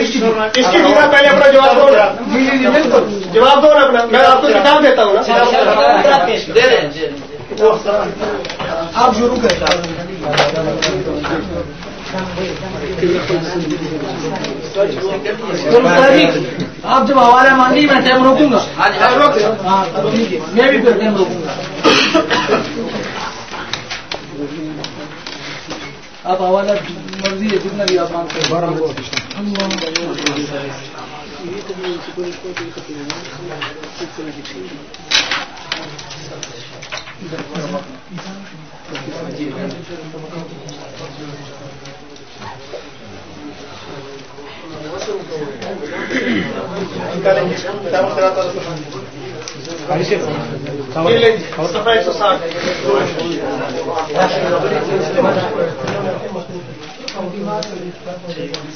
اس کی پہلے اپنا جواب دو جواب دو نا اپنا میں آپ کو کتاب دیتا ہوں آپ شروع کرتا آپ جب ہمارا مان لی میں ٹائم روکوں گا میں بھی پھر ٹائم روکوں گا آپ حوالہ مرضی ہے جتنا بھی آپ مانتے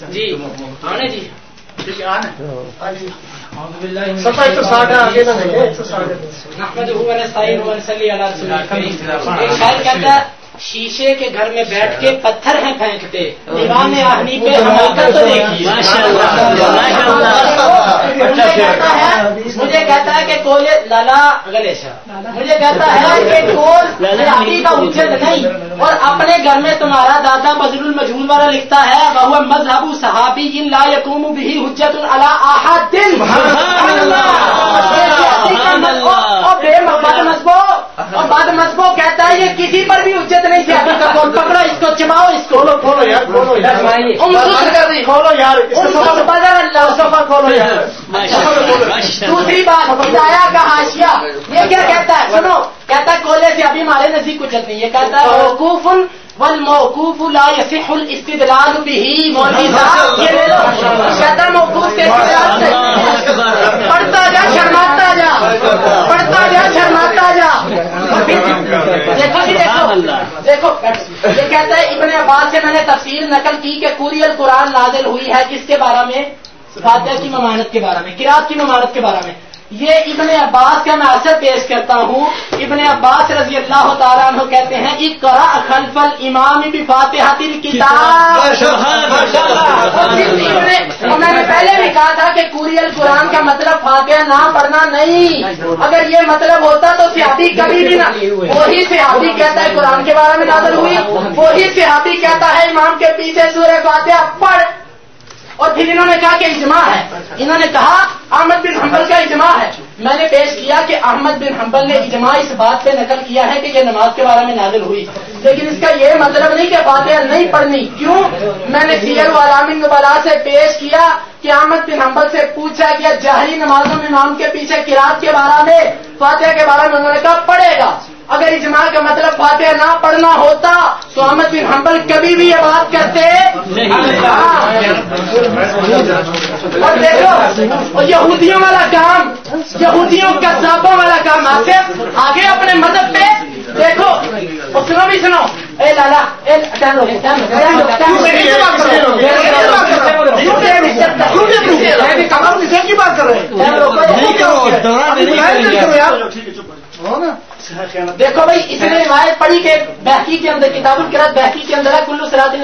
جی آنے جی۔ ساٹھ ایک شاید کہتا ہے شیشے کے گھر میں بیٹھ کے پتھر ہیں پھینکتے۔ دیوان آہنی پہ حماقت تو دیکھیے۔ مجھے کہتا ہے کہ کول لالا گلیش مجھے کہتا ہے کہ کول ابھی کا اچت نہیں۔ اور اپنے گھر میں تمہارا دادا بزر المجھول والا لکھتا ہے وہ مذہب صحابی جن لا یقوم بھی حجت اللہ۔ آحد دن اور بے مذہبوں اور بعد مذہبوں کہتا ہے یہ کسی پر بھی اجت نہیں کا کون پکڑا؟ اس کو چماؤ اس کو۔ کھولو کھولو یار کھولو یار۔ کھولو یار کھولو یار۔ دوسری بات ہدایا کا حاشیہ۔ یہ کیا کہتا ہے؟ سنو کہتا ہے کولے سے ابھی ہمارے نزدیک اجت نہیں یہ کہتا ہے وقوف والموقوف لا يصح الاستدلال به مولوی صاحب یہ لے لو۔ کہتا ہے موقوف کے استدلال سے۔ پڑھتا جا شرماتا جا پڑھتا جا شرماتا جا دیکھو جی دیکھو۔ دیکھو یہ کہتا ہے ابن عباس سے میں نے تفصیل نقل کی کہ پوری القرآن نازل ہوئی ہے کس کے بارے میں؟ فاتحہ کی ممانت کے بارے میں کراط کی ممانت کے بارے میں۔ یہ ابن عباس کا میں اثر پیش کرتا ہوں۔ ابن عباس رضی اللہ تعالیٰ عنہ کہتے ہیں اقرا خلف الامام بفاتحہ الکتاب۔ میں نے پہلے بھی کہا تھا کہ کوری القرآن کا مطلب فاتحہ نہ پڑھنا نہیں۔ اگر یہ مطلب ہوتا تو سیاحتی کبھی بھی نہ وہی سیاحتی کہتا ہے قرآن کے بارے میں نازل ہوئی۔ وہی سیاحتی کہتا ہے امام کے پیچھے سورہ فاتحہ۔ پڑھ۔ اور پھر انہوں نے کہا کہ اجماع ہے۔ انہوں نے کہا احمد بن حنبل کا اجماع ہے۔ میں نے پیش کیا کہ احمد بن حنبل نے اجماع اس بات پہ نقل کیا ہے کہ یہ نماز کے بارے میں نازل ہوئی۔ لیکن اس کا یہ مطلب نہیں کہ فاتحہ نہیں پڑھنی۔ کیوں؟ میں نے سیر والامن بلا سے پیش کیا کہ احمد بن حنبل سے پوچھا کہ جہری نمازوں میں امام کے پیچھے کراط کے بارے میں فاتحہ کے بارے میں انہوں نے کہا پڑھے گا۔ اگر اجماع کا مطلب فاتحہ نہ پڑھنا ہوتا تو احمد بن حنبل کبھی بھی یہ بات کرتے اور دیکھو یہودیوں والا کام یہودیوں کا سابوں والا کام آصف آگے اپنے مذہب پہ دیکھو۔ اور سنو بھی سنو۔ اے لالا کی بات کر رہے دیکھو بھائی اس نے روایت پڑھی کہ بحقی کے اندر کتاب القرات بحقی کے اندر ہے کلو سرات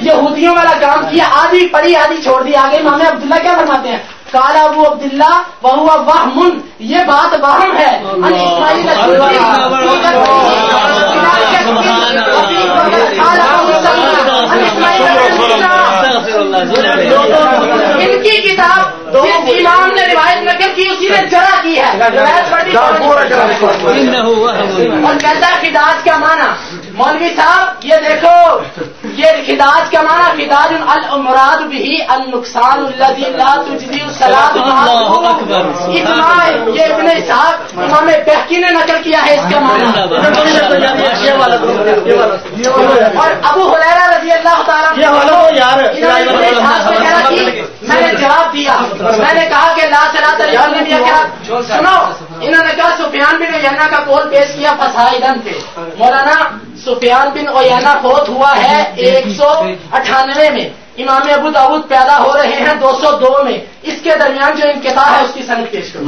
یہودیوں والا کام کیا آدھی پڑھی آدھی چھوڑ دی آگے امام عبداللہ کیا فرماتے ہیں کالا ابو عبداللہ وہ واہمن یہ بات واہم ہے ان کی کتاب امام نے روایت نقل کی اسی نے جرا کی ہے؟ اور کہتا ہے خداج کا معنی۔ مولوی صاحب یہ دیکھو یہ خداج کا معنی خداج المراد بھی النقصان الذي لا تجزي الصلاه اجماع یہ ابن صاحب امام بہکی نے نقل کیا ہے اس کا معنی۔ اور ابو حریرہ رضی اللہ تعالیٰ میں نے جواب دیا۔ میں نے کہا کہ لا کیا سنو انہوں نے کہا سفیان بن اوینا کا کول پیش کیا فسائدن پہ مولانا سفیان بن اوینا فوت ہوا ہے ایک سو اٹھانوے میں۔ امام ابو داود پیدا ہو رہے ہیں دو سو دو میں۔ اس کے درمیان جو انقطاع ہے اس کی سنگ پیش کرو۔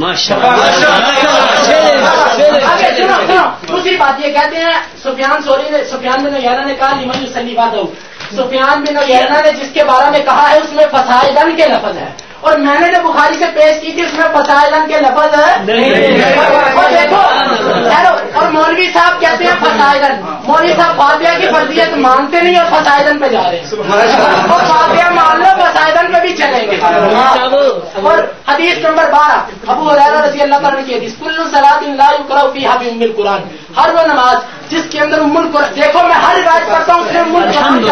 دوسری بات یہ کہتے ہیں سفیان سوری نے سفیان بن یارا نے کہا لیمن سلی ہو۔ سفیان بن یارا نے جس کے بارے میں کہا ہے، اس میں فسائدن کے لفظ ہے اور میں نے جو بخاری سے پیش کی تھی اس میں فسائدن کے لفظ ہے اور دیکھو اور مولوی صاحب کہتے ہیں فسائدن مولوی صاحب فاتحہ کی فرضیت مانتے نہیں اور فسائدن پہ جا رہے ہیں۔ اور فاتحہ مان لو فسائدن پہ بھی چلیں گے۔ اور حدیث نمبر بارہ ابو حریرہ رضی اللہ تعالیٰ کی حدیث کل یقرأ فیہا بام القرآن۔ ہر وہ نماز جس کے اندر القرآن دیکھو میں ہر روایت کرتا ہوں صرف لفظ،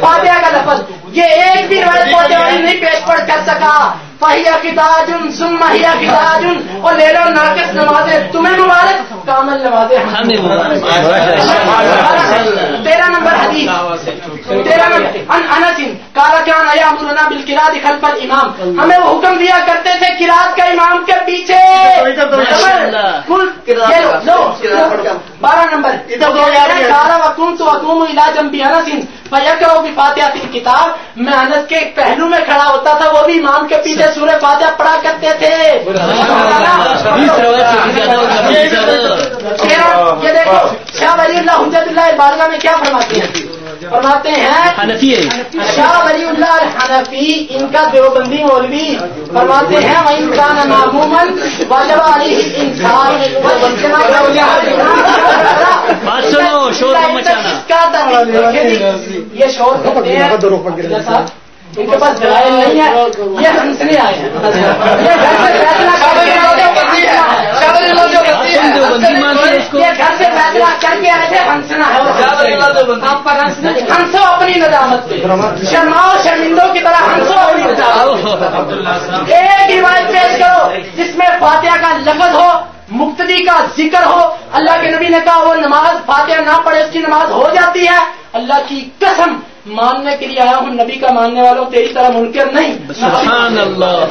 فاتحہ کا لفظ۔ یہ ایک بھی روایت فاتحہ والی نہیں پیش پڑھ کر سکا۔ فہیا کتاجن سم مہیا کتاجن اور لے لو ناقص نمازیں۔ تمہیں مبارک کامل نمازیں تیرہ نمبر حدیث۔ تیرہ نمبر۔ ان انسن کالا کان ایا امرنا بالقراد خلف الامام۔ ہمیں وہ حکم دیا کرتے تھے قراد کا امام کے پیچھے۔ بارہ نمبر۔ کالا وکم تو وکم علاجم بھی انسن فیکرو بھی فاتحہ کتاب میں انس کے ایک پہلو میں کھڑا ہوتا تھا، وہ بھی امام کے پیچھے سورہ فاتحہ پڑھا کرتے تھے۔ یہ دیکھو، شاہ ولی اللہ حجت اللہ بارگاہ میں کیا فرماتے ہیں؟ فرماتے ہیں شاہ ولی اللہ حنفی ان کا دیوبندی مولوی فرماتے ہیں وہ انسان معمومن واجب علی انسان بات سنو، شور مچانا۔ کا یہ شور کرتے ہیں۔ ان کے پاس دلائل نہیں ہے یہ ہنسنے آئے ہیں۔ یہ گھر سے فیصلہ یہ گھر سے فیصلہ کر کے ہنسنا ہے؟ پر ہنسو اپنی ندامت پہ۔ شرماؤ شرمندوں کی طرح ہنسو اپنی ندامت ایک روایت پیش کرو جس میں فاتحہ کا لفظ ہو مقتدی کا ذکر ہو۔ اللہ کے نبی نے کہا وہ نماز فاتحہ نہ پڑھے اس کی نماز ہو جاتی ہے۔ اللہ کی قسم ماننے کے لیے آیا ہوں نبی کا ماننے والوں تیری طرح منکر نہیں۔ سبحان اللہ۔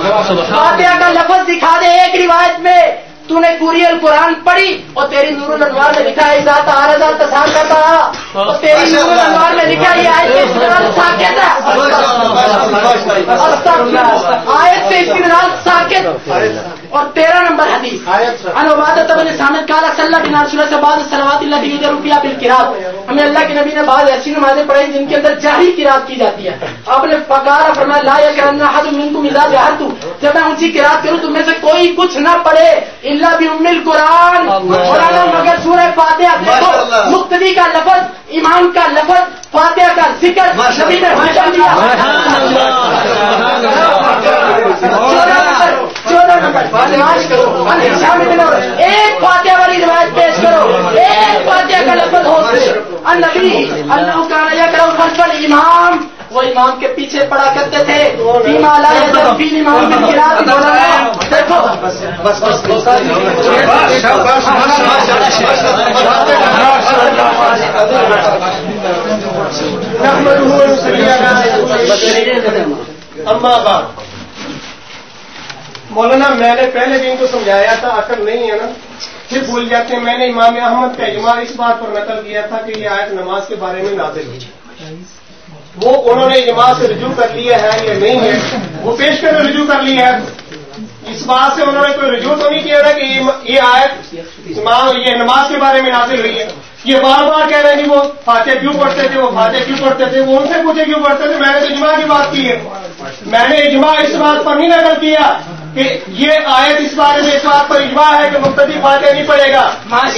فاتحہ کا لفظ دکھا دے ایک روایت میں۔ تو نے پوری القرآن پڑھی اور تیری نور الانوار میں لکھا ہے ذات آرزا تسان کرتا اور تیری نور الانوار میں لکھا یہ آیت استدلال ساکت ہے آیت سے استدلال ساکت اور تیرہ نمبر حدیث. بن سامد کالا صلی اللہ بن رسول سے بعد سلوات اللہ بھی روپیہ بالکرات ہمیں اللہ کے نبی نے بعض ایسی نمازیں پڑھی جن کے اندر جاہری قرات کی جاتی ہے. آپ نے پکارا فرمایا لا یا کرنا حد من کو مزاج جہر تو جب میں اونچی قرات کروں تم میں سے کوئی کچھ نہ پڑھے اللہ بھی ام القرآن. قرآن مگر سورہ فاتحہ دیکھو مقتدی کا لفظ امام کا لفظ فاتحہ کا ذکر نبی نے حکم دیا چودہ نمبر چودہ نمبر نماز کرو ایک فاتحہ والی روایت پیش کرو ایک فاتحہ کا لفظ ہو النبی اللہ کا کرو خلف امام وہ امام کے پیچھے پڑا کرتے تھے بیما لا یذر فی امام کی قرات مولانا دیکھو بس بس اما بعد مولانا، میں نے پہلے بھی ان کو سمجھایا تھا، عقل نہیں ہے نا۔ پھر بھول جاتے ہیں، میں نے امام احمد کا اجماع اس بات پر نقل کیا تھا کہ یہ آیت نماز کے بارے میں نازل ہوئی۔ وہ انہوں نے اجماع سے رجوع کر لیا ہے یا نہیں ہے، وہ پیش کر رجوع کر لیا ہے۔ اس بات سے انہوں نے کوئی رجوع تو نہیں کیا تھا کہ یہ- آیت امام یہ نماز کے بارے میں نازل ہوئی ہے؟ یہ بار بار کہہ رہے ہیں کہ وہ فاتح کیوں پڑھتے تھے وہ فاتح کیوں پڑھتے تھے؟ وہ ان سے پوچھے کیوں پڑھتے تھے؟ میں نے تو اجماع کی بات کی ہے۔ میں نے اجماع اس بات پر نہیں نقل کیا کہ یہ آیت اس بارے میں اس بات پر اجماع ہے کہ مختلف فاتح نہیں پڑے گا۔ اس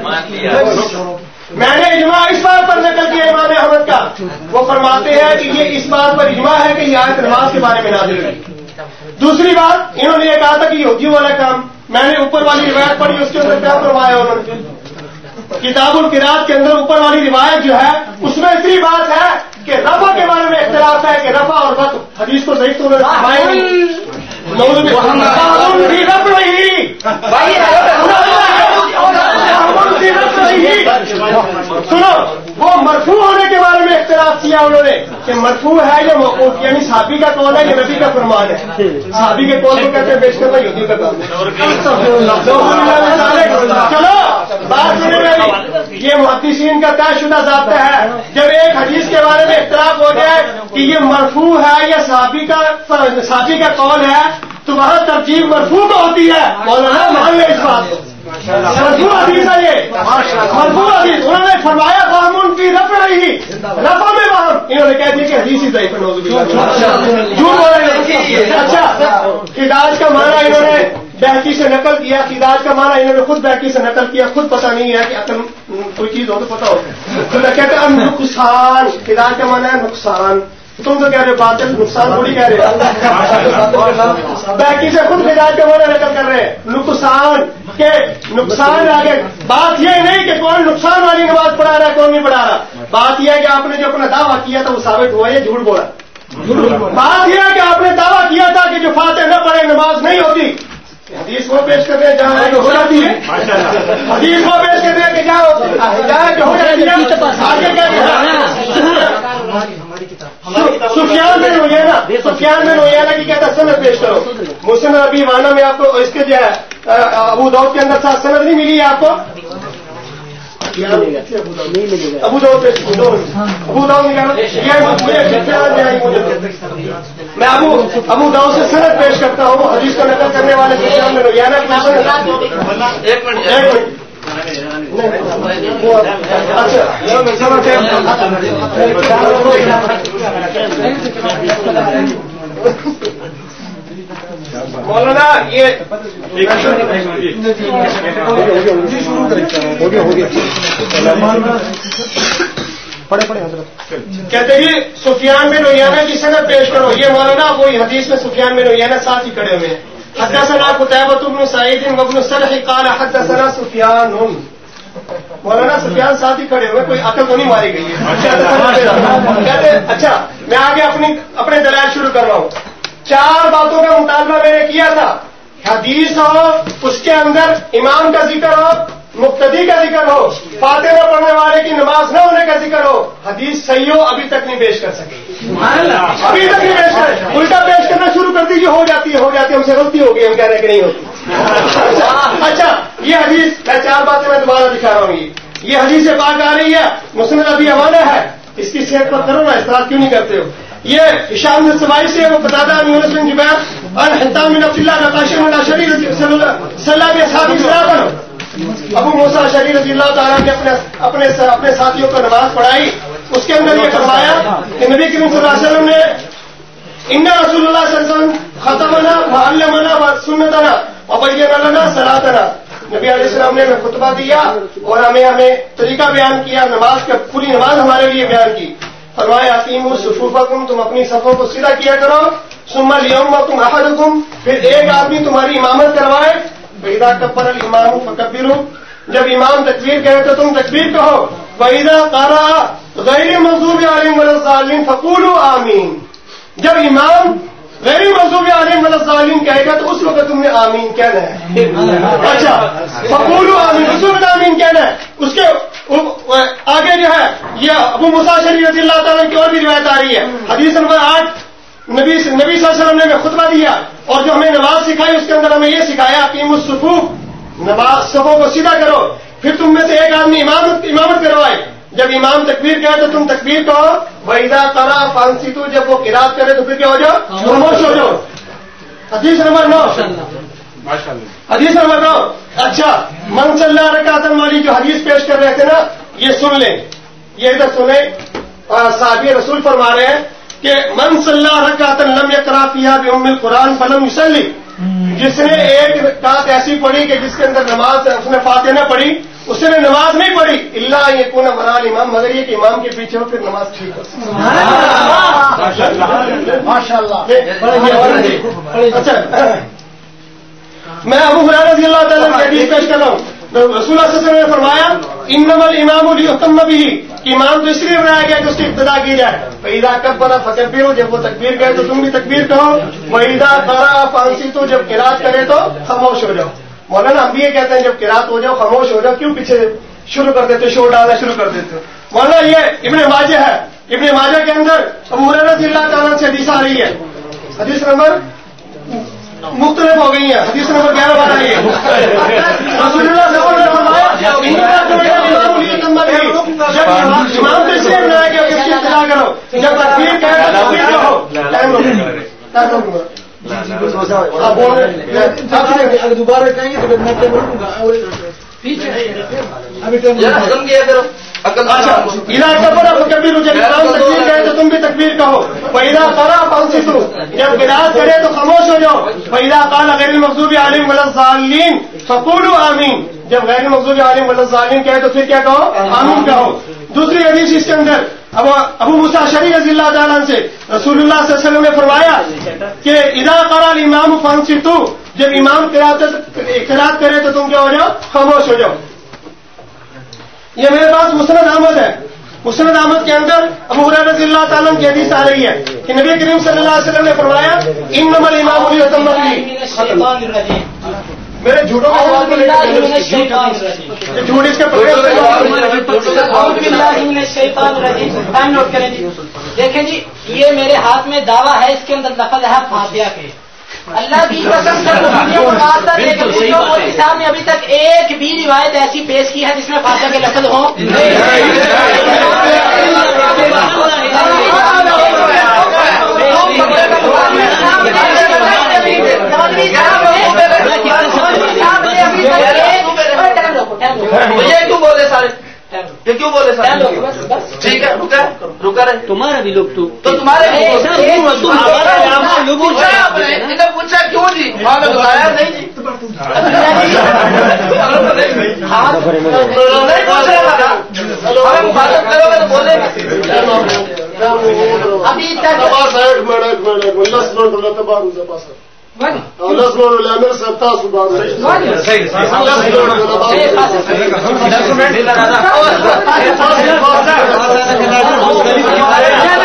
بات میں نے اجماع اس بات پر نقل کیا امام احمد کا۔ وہ فرماتے ہیں کہ یہ اس بات پر اجماع ہے کہ یہ آیت نماز کے بارے میں نازل ہوئی۔ دوسری بات انہوں نے یہ کہا تھا کہ یہودیوں والا کام میں نے اوپر والی روایت پڑھی اس کے اندر کیا فرمایا انہوں نے؟ کتاب القرات کے اندر اوپر والی روایت جو ہے اس میں اتنی بات ہے کہ رفع کے بارے میں اختلاف ہے کہ رفع اور رف حدیث کو صحیح تو سنو، وہ مرفوع ہونے کے بارے میں اختلاف کیا انہوں نے کہ مرفوع ہے یا موقوف یعنی صحابی کا قول ہے یا نبی کا فرمان ہے؟ صحابی کے قول کو کہتے ہیں پیش کرنا یہودی کا کام ہے۔ چلو، بات سنیں میری یہ محدثین کا طے شدہ ضابطہ ہے۔ جب ایک حدیث کے بارے میں اختلاف ہو جائے کہ یہ مرفوع ہے یا صحابی کا صحابی کا قول ہے، تو وہاں ترجیح مرفوع ہوتی ہے۔ مولانا، مان لیں اس بات کو۔ مرفوع حدیث انہوں نے فرمایا قانون کی رفع رہی رفع میں باہر. انہوں نے کہہ دیا کہ حدیث ہی ضعیف جھوٹ بول رہے ہیں اچھا. خداج کا معنی انہوں نے بہتی سے نقل کیا. خداج کا معنی انہوں نے خود بہتی سے نقل کیا. خود پتہ نہیں ہے کہ عقل کوئی چیز ہو تو پتہ ہو. تو میں کہتا ہوں نقصان. خداج کا معنی ہے نقصان. تم تو کہہ رہے ہو بات نقصان تھوڑی کہہ رہے بیکی سے خود خداج کا معنی نقل کر رہے ہیں۔ نقصان کے نقصان آگے۔ بات یہ نہیں کہ کون نقصان والی نماز پڑھا رہا ہے، کون نہیں پڑھا رہا۔ بات یہ ہے کہ آپ نے جو اپنا دعویٰ کیا تھا، وہ ثابت ہوا، یہ جھوٹ بولا۔ بات یہ ہے کہ آپ نے دعویٰ کیا تھا کہ جو فاتح نہ پڑھے، نماز نہیں ہوتی۔ حدیث کو پیش کرتے ہیں جہاں ہو جاتی ہے۔ حدیث کو پیش کرتے ہیں کہ جہاں جہاں ہو جاتی ہے۔ آگے کیا سفیان میں ہوئی ہے نا سفیان میں ہوئی ہے نا کہ کہتا سند پیش کرو؟ مسلم ابھی مانا میں آپ کو اس کے جو ہے ابو دود کے اندر ساتھ سند نہیں ملی ہے آپ کو؟ ابو ابو میں ابو ابو داؤ سے سند پیش کرتا ہوں حدیث کو نقل کرنے والے سفیان ایک منٹ مولانا یہ پڑے پڑے حضرت کہتے جی سفیان میں رویانہ کی صنعت پیش کرو۔ یہ مولانا وہی حدیث میں سفیان میں رویانہ ساتھ ہی کھڑے ہوئے ہیں۔ حدثنا قتيبة بن سعيد وابن سرح قال حدثنا سفيان مولانا سفیان ساتھ ہی کھڑے ہوئے کوئی عقل تو نہیں ماری گئی ہے۔ اچھا میں آگے اپنی اپنے دلائل شروع کر رہا ہوں چار باتوں کا مطالبہ میں نے کیا تھا۔ حدیث ہو اس کے اندر امام کا ذکر ہو مقتدی کا ذکر ہو فاتح نہ پڑھنے والے کی نماز نہ ہونے کا ذکر ہو حدیث صحیح ہو ابھی تک نہیں پیش کر سکے۔ ابھی تک نہیں پیش کر الٹا پیش کرنا شروع کر دیجیے ہو جاتی ہے ہو جاتی ہے ہم سے غلطی ہوگی ہم کہہ رہے کہ نہیں ہوتی۔ اچھا یہ حدیث میں چار باتیں میں دوبارہ دکھا رہا ہوں یہ حدیث سے پاک آ رہی ہے مسلم ابھی امانہ ہے۔ اس کی صحت پر کرو نا اس طرح کیوں نہیں کرتے ہو؟ یہ اشام سوائی سے وہ بتا دیں جبیر اور حتام نفس اللہ نقاشر اللہ شریف صلی اللہ کے ساتھ ابو موسا شری رضی اللہ تعالیٰ نے اپنے اپنے اپنے ساتھیوں کو نماز پڑھائی۔ اس کے اندر یہ فرمایا کہ نبی کریم صلی اللہ علیہ وسلم نے ان رسول اللہ صلی اللہ علیہ وسلم ختم منا سنتنا اور بھیا سلاتنا نبی علیہ السلام نے ہمیں خطبہ دیا اور ہمیں ہمیں طریقہ بیان کیا، نماز کا پوری نماز ہمارے لیے بیان کی۔ فرمایا عقیم الصفوفہ تم اپنی صفوں کو سیدھا کیا کرو۔ سما لیوم تم احد پھر ایک آدمی تمہاری امامت کروائے۔ وحیدہ کبر المام فکبر جب امام تکبیر کہے تو تم تکبیر کہو۔ وحیدہ کارا غیر منصوب عالم ولیم فکول آمین جب امام غیر منصوب عالم ولیم کہے گا تو اس وقت تم نے آمین کہنا ہے۔ اچھا فکول آمین اس وقت آمین کہنا ہے۔ اس کے آگے جو ہے، یہ ابو مساشری رضی اللہ تعالیٰ کی اور بھی روایت آ رہی ہے۔ حدیث نمبر آٹھ، نبی نبی صلی اللہ علیہ وسلم نے ہمیں خطبہ دیا اور جو ہمیں نماز سکھائی، اس کے اندر ہمیں یہ سکھایا کہ الصفوف، نماز سبوں کو سیدھا کرو۔ پھر تم میں سے ایک آدمی امامت امامت کروائے جب امام تکبیر کہے تو تم تکبیر کہو وحیدہ کرا فانسی تو جب وہ کراط کرے تو پھر کیا ہو جاؤ؟ خاموش ہو جاؤ۔ حدیث نمبر نو۔ حدیث نمبر نو اچھا من صلی اللہ رکعتن والی جو حدیث پیش کر رہے تھے نا یہ سن لیں۔ یہ ادھر سنیں۔ صحابی رسول فرما رہے ہیں کہ من صلی اللہ رکعت لم یقرا بھی ام قرآن فلم مسلی جس نے ایک رات ایسی پڑھی کہ جس کے اندر نماز اس نے فاتح نہ پڑھی اس نے نماز نہیں پڑھی۔ اللہ یہ کون مرال امام مگر یہ کہ امام کے پیچھے ہو پھر نماز ٹھیک ہو۔ ماشاء اللہ۔ اچھا۔ میں ابو رضی اللہ تعالیٰ کی حدیث پیش کر رہا ہوں۔ رسول اللہ صلی اللہ علیہ وسلم نے فرمایا ان نمل امام التم بھی ایمان تو اس لیے بنایا گیا کہ اس کی ابتدا کی جائے۔ عیدا کب بڑا فتح ہو جب وہ تکبیر کرے تو تم بھی تکبیر کہو۔ وہ عیدا برا فانسی تو جب کراط کرے تو خاموش ہو جاؤ۔ مولانا ہم بھی یہ کہتے ہیں، جب کراط ہو جاؤ، خاموش ہو جاؤ۔ کیوں پیچھے شروع کر دیتے شور ڈالنا شروع کر دیتے مولانا، یہ ابن واجہ ہے۔ ابن ماجہ کے اندر ابو رضی اللہ تعالیٰ سے حدیث آ رہی ہے۔ حدیث نمبر مختلف ہو گئی ہیں حدیث نمبر گیارہ بار آئی ہے رسول اللہ صلی اللہ علیہ وسلم نے کہ اس کی اطلاع کرو جب دوبارہ کہیں گے تو پھر میں رکوں گا ابھی ٹائم ختم کیا کرو اچھا کبھی جب امام تکبیر کہے تو تم بھی تکبیر کہو۔ پیدا کرا پہنچی تو جب گراج کرے تو خاموش ہو جاؤ۔ پیدا کال غیر المقوبی عالم غلطین فکول آمین جب غیر مقصوبی عالم غلطین کہے تو پھر کیا کہو؟ آمین کہو۔ دوسری حدیث اس کے اندر اب ابو مسا شریف رضی اللہ تعالیٰ سے رسول اللہ صلی اللہ علیہ وسلم نے فرمایا کہ ادا کرا امام فانسی تو جب امام قرات کرے تو تم کیا ہو جاؤ؟ خاموش ہو جاؤ۔ یہ میرے پاس مسرت احمد ہے۔ مسرت احمد کے اندر ابو رضی اللہ تعالیٰ کی حدیث آ رہی ہے کہ نبی کریم صلی اللہ علیہ وسلم نے فرمایا ان نمبر امام علی رتم میرے جھوٹوں جھوٹ اس کے جی۔ دیکھیں جی یہ میرے ہاتھ میں دعویٰ ہے اس کے اندر لفظ ہے فاتحہ کے۔ اللہ کی قسم سے صاحب نے ابھی تک ایک بھی روایت ایسی پیش کی ہے جس میں فاتحہ کے لفظ ہوں یہ کیوں بولے سارے کیوں بولے سارے ٹھیک ہے رکا رکا رہے تمہارا بھی لوگ تو تو تمہارے پوچھا کیوں جی وہاں نے بتایا نہیں جی ہاں کرو گے تو گے ابھی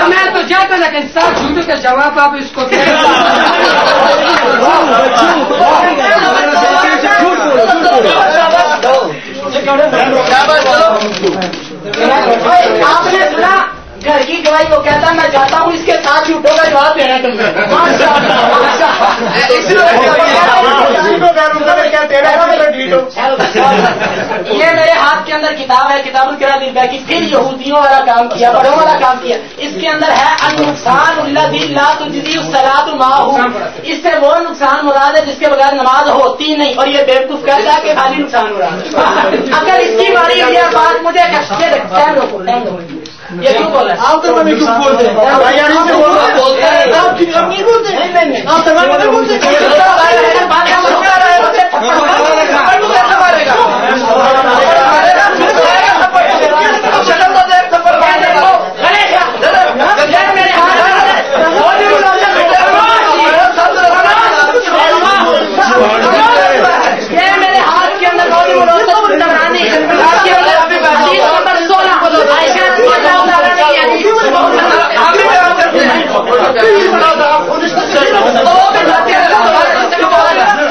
میں تو کیا کرنا کہ سات جھوٹوں کا جواب آپ اس کو آپ نے سنا گھر کی گواہی کو کہتا میں جاتا ہوں اس کے ساتھ جھوٹوں کا جواب دینا تم یہ میرے ہاتھ کے اندر کتاب ہے، کتاب القرا دل کی۔ پھر یہودیوں والا کام کیا، بڑوں والا کام کیا۔ اس کے اندر ہے ان نقصان اللہ دل لا تجزی الصلاۃ اس سے وہ نقصان مراد ہے جس کے بغیر نماز ہوتی نہیں، اور یہ بیوقوف کہتا ہے کہ خالی نقصان مراد ہے۔ اگر اس کی باری ہوئی بات مجھے کیوں آپ بولتے ہیں آپ کی نہیں بولتے نہیں نہیں آپ سوال میں نہیں بولتے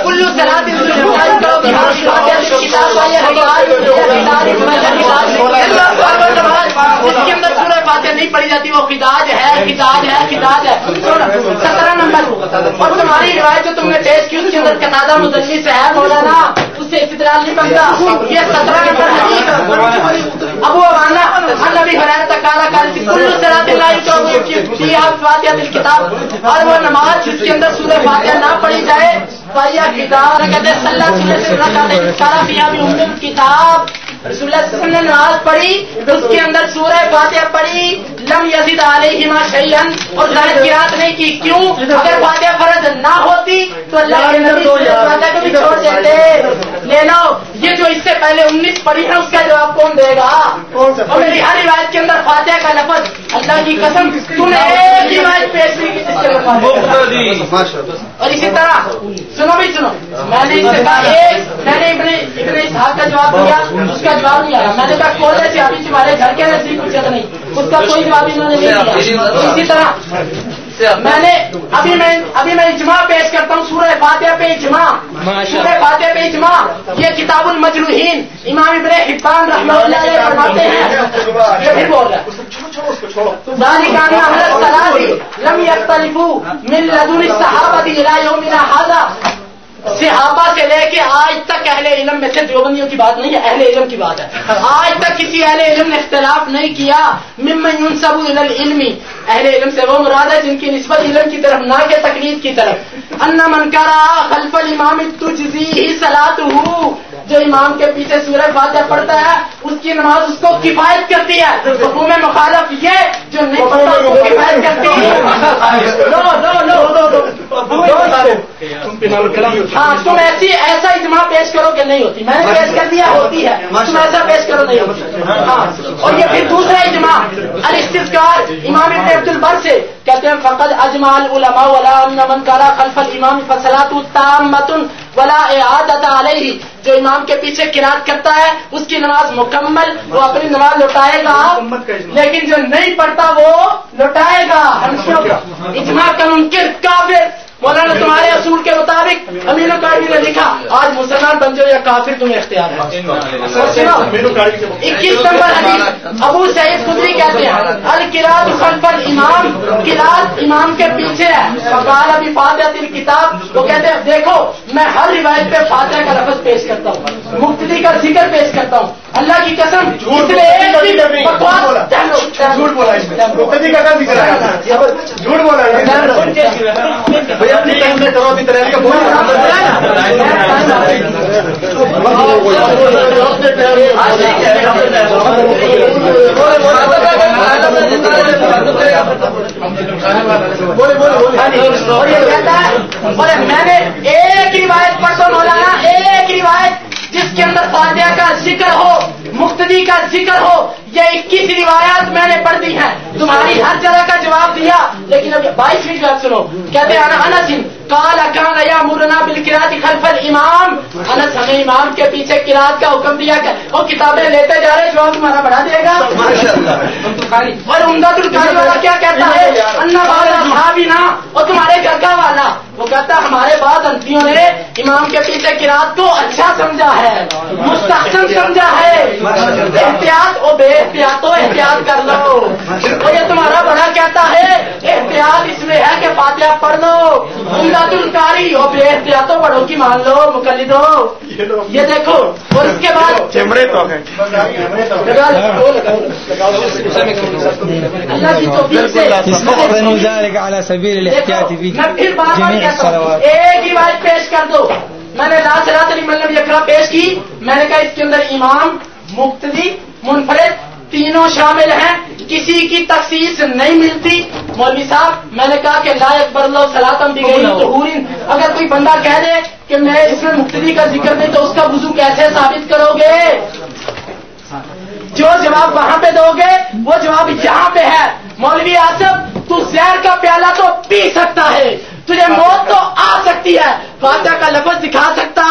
کلو نہیں پڑھی جاتی وہ خداج ہے خداج ہے خداج ہے سترہ نمبر اور تمہاری روایت جو تم نے پیش کی اس کے اندر قطادہ مدنی سے ہے مولانا اس سے استدلال نہیں بنتا یہ سترہ نمبر حدیث ابو ابانا نبی بنایا تک کالا کالی کلو سلا دلائی فاتحہ دل کتاب اور وہ نماز جس کے اندر سورہ فاتحہ نہ پڑھی جائے، فاتحہ کتاب کہتے ہیں صلی اللہ علیہ وسلم کتاب، رسول اللہ صلی اللہ علیہ وسلم نے نماز پڑھی، اس کے اندر سورہ فاتحہ پڑھی یزید علیہما شیئن اور ظاہر قرات نہیں کی کیوں اگر فاتحہ فرض نہ ہوتی تو اللہ کے نبی فاتحہ کو بھی چھوڑ دیتے۔ لے لو یہ جو اس سے پہلے انیس پڑھی ہے اس کا جواب کون دے گا؟ اور میری ہر روایت کے اندر فاتحہ کا لفظ اللہ کی قسم تو نے ایک روایت پیش کی جس کے مطابق اور اسی طرح سنو بھی سنو۔ میں نے اس سے کہا ایک میں نے ابن اسحاق کا جواب دیا اس کا جواب نہیں آیا۔ میں نے کہا کون ایسے ابھی تمہارے گھر کے نزدیک کچھ نہیں۔ اس کا کوئی جواب انہوں نے نہیں دیا۔ اسی طرح میں نے ابھی میں ابھی میں اجماع پیش کرتا ہوں سورہ فاتحہ پہ اجماع۔ سورہ فاتحہ پہ اجماع۔ یہ کتاب المجروحین۔ امام ابن حبان رحمہ اللہ علیہ فرماتے ہیں۔ یہ پھر بول رہا ہے۔ الصلاة لم من لدن هذا صحابہ سے لے کے آج تک اہل علم میں سے دیوبندیوں کی بات نہیں ہے، اہل علم کی بات ہے۔ آج تک کسی اہل علم نے اختلاف نہیں کیا۔ ممن سب العلم۔ اہل علم سے وہ مراد ہے جن کی نسبت علم کی طرف، نہ کہ تقلید کی طرف۔ ان منکرا خلف الامام تجزی ہوں جو امام کے پیچھے سورہ فاتحہ پڑھتا ہے اس کی نماز اس کو کفایت کرتی ہے۔ حکومت مخالف یہ جو نہیں پڑھتا اس کو کفایت کرتی ہے۔ ہاں تم ایسی ایسا اجماع پیش کرو کہ نہیں ہوتی۔ میں نے پیش کر دیا ہوتی ہے۔ تم ایسا پیش کرو نہیں ہوتی۔ ہاں۔ اور یہ پھر دوسرا اجماع الاستذکار۔ امام ابن عبد البر سے کہتے ہیں فقط اجماع العلماء ولا ان من کرا خلف الامام فصلات تامۃ ولا اعادت علیہ جو امام کے پیچھے قرات کرتا ہے اس کی نماز مکمل وہ اپنی نماز لوٹائے گا۔ لیکن جو نہیں پڑھتا وہ لوٹائے گا۔ اجماع کا منکر کافر۔ مولانا تمہارے اصول کے مطابق امین القاعدی نے لکھا آج مسلمان بن جاؤ یا کافر تمہیں اختیار ہے اکیس نمبر حدیث ابو سعید خدری کہتے ہیں الکرات خلف الامام قرات امام کے پیچھے ہے۔ فقال ابھی فاتحہ تل کتاب وہ کہتے ہیں دیکھو میں ہر روایت پہ فاتحہ کا لفظ پیش کرتا ہوں مفتی کا ذکر پیش کرتا ہوں۔ اللہ کی قسم بکواس جھوٹ بولا جھوٹ بولا اور میں نے ایک روایت پڑھ تو مولانا ایک روایت جس کے اندر فاتحہ کا ذکر ہو مقتدی کا ذکر ہو یہ اکیس روایات میں نے پڑھ دی ہیں۔ تمہاری ہر جگہ کا جواب دیا لیکن اب بائیس منٹ بات سنو۔ کہتے ہیں انس کالا کان یا مرنا بل کراط خلف الامام۔ انس ہمیں امام کے پیچھے کراط کا حکم دیا کہ وہ کتابیں لیتے جا رہے جواب تمہارا بڑھا دے گا۔ اور عمدہ القاری والا کیا کہتا ہے؟ انا والا صحابی نا اور تمہارے گھر کا والا۔ وہ کہتا ہے ہمارے بعد انتیوں نے امام کے پیچھے کراط کو اچھا سمجھا ہے مستحسن سمجھا ہے۔ احتیاط او بے احتیاط تو احتیاط کر لو۔ اور یہ تمہارا بڑا کہتا ہے احتیاط اس میں ہے کہ فاتحہ پڑھ لو۔ امداد الکاری ہو بے احتیاط پڑھو کی مان لو مقلد ہو یہ دیکھو اور اس کے بعد چمڑے تو ہیں۔ اللہ کی توفیق سے میں پھر بار بار جميع کہتا ہوں الصلوات۔ ایک ہی بات پیش کر دو۔ میں نے لا صلاۃ علی ملب یکرا پیش کی میں نے کہا اس کے اندر امام مقتدی منفرد تینوں شامل ہیں، کسی کی تخصیص نہیں ملتی۔ مولوی صاحب، میں نے کہا کہ لا اکبر اللہ سلاتم دی گئی تو اگر کوئی بندہ کہہ دے کہ میں اس میں مقتدی کا ذکر نہیں، تو اس کا وضو کیسے ثابت کرو گے؟ جو جواب وہاں پہ دو گے، وہ جواب یہاں پہ ہے۔ مولوی آصف، تو زہر کا پیالہ تو پی سکتا ہے۔ تجھے موت تو آ سکتی ہے۔ فاتحہ کا لفظ دکھا سکتا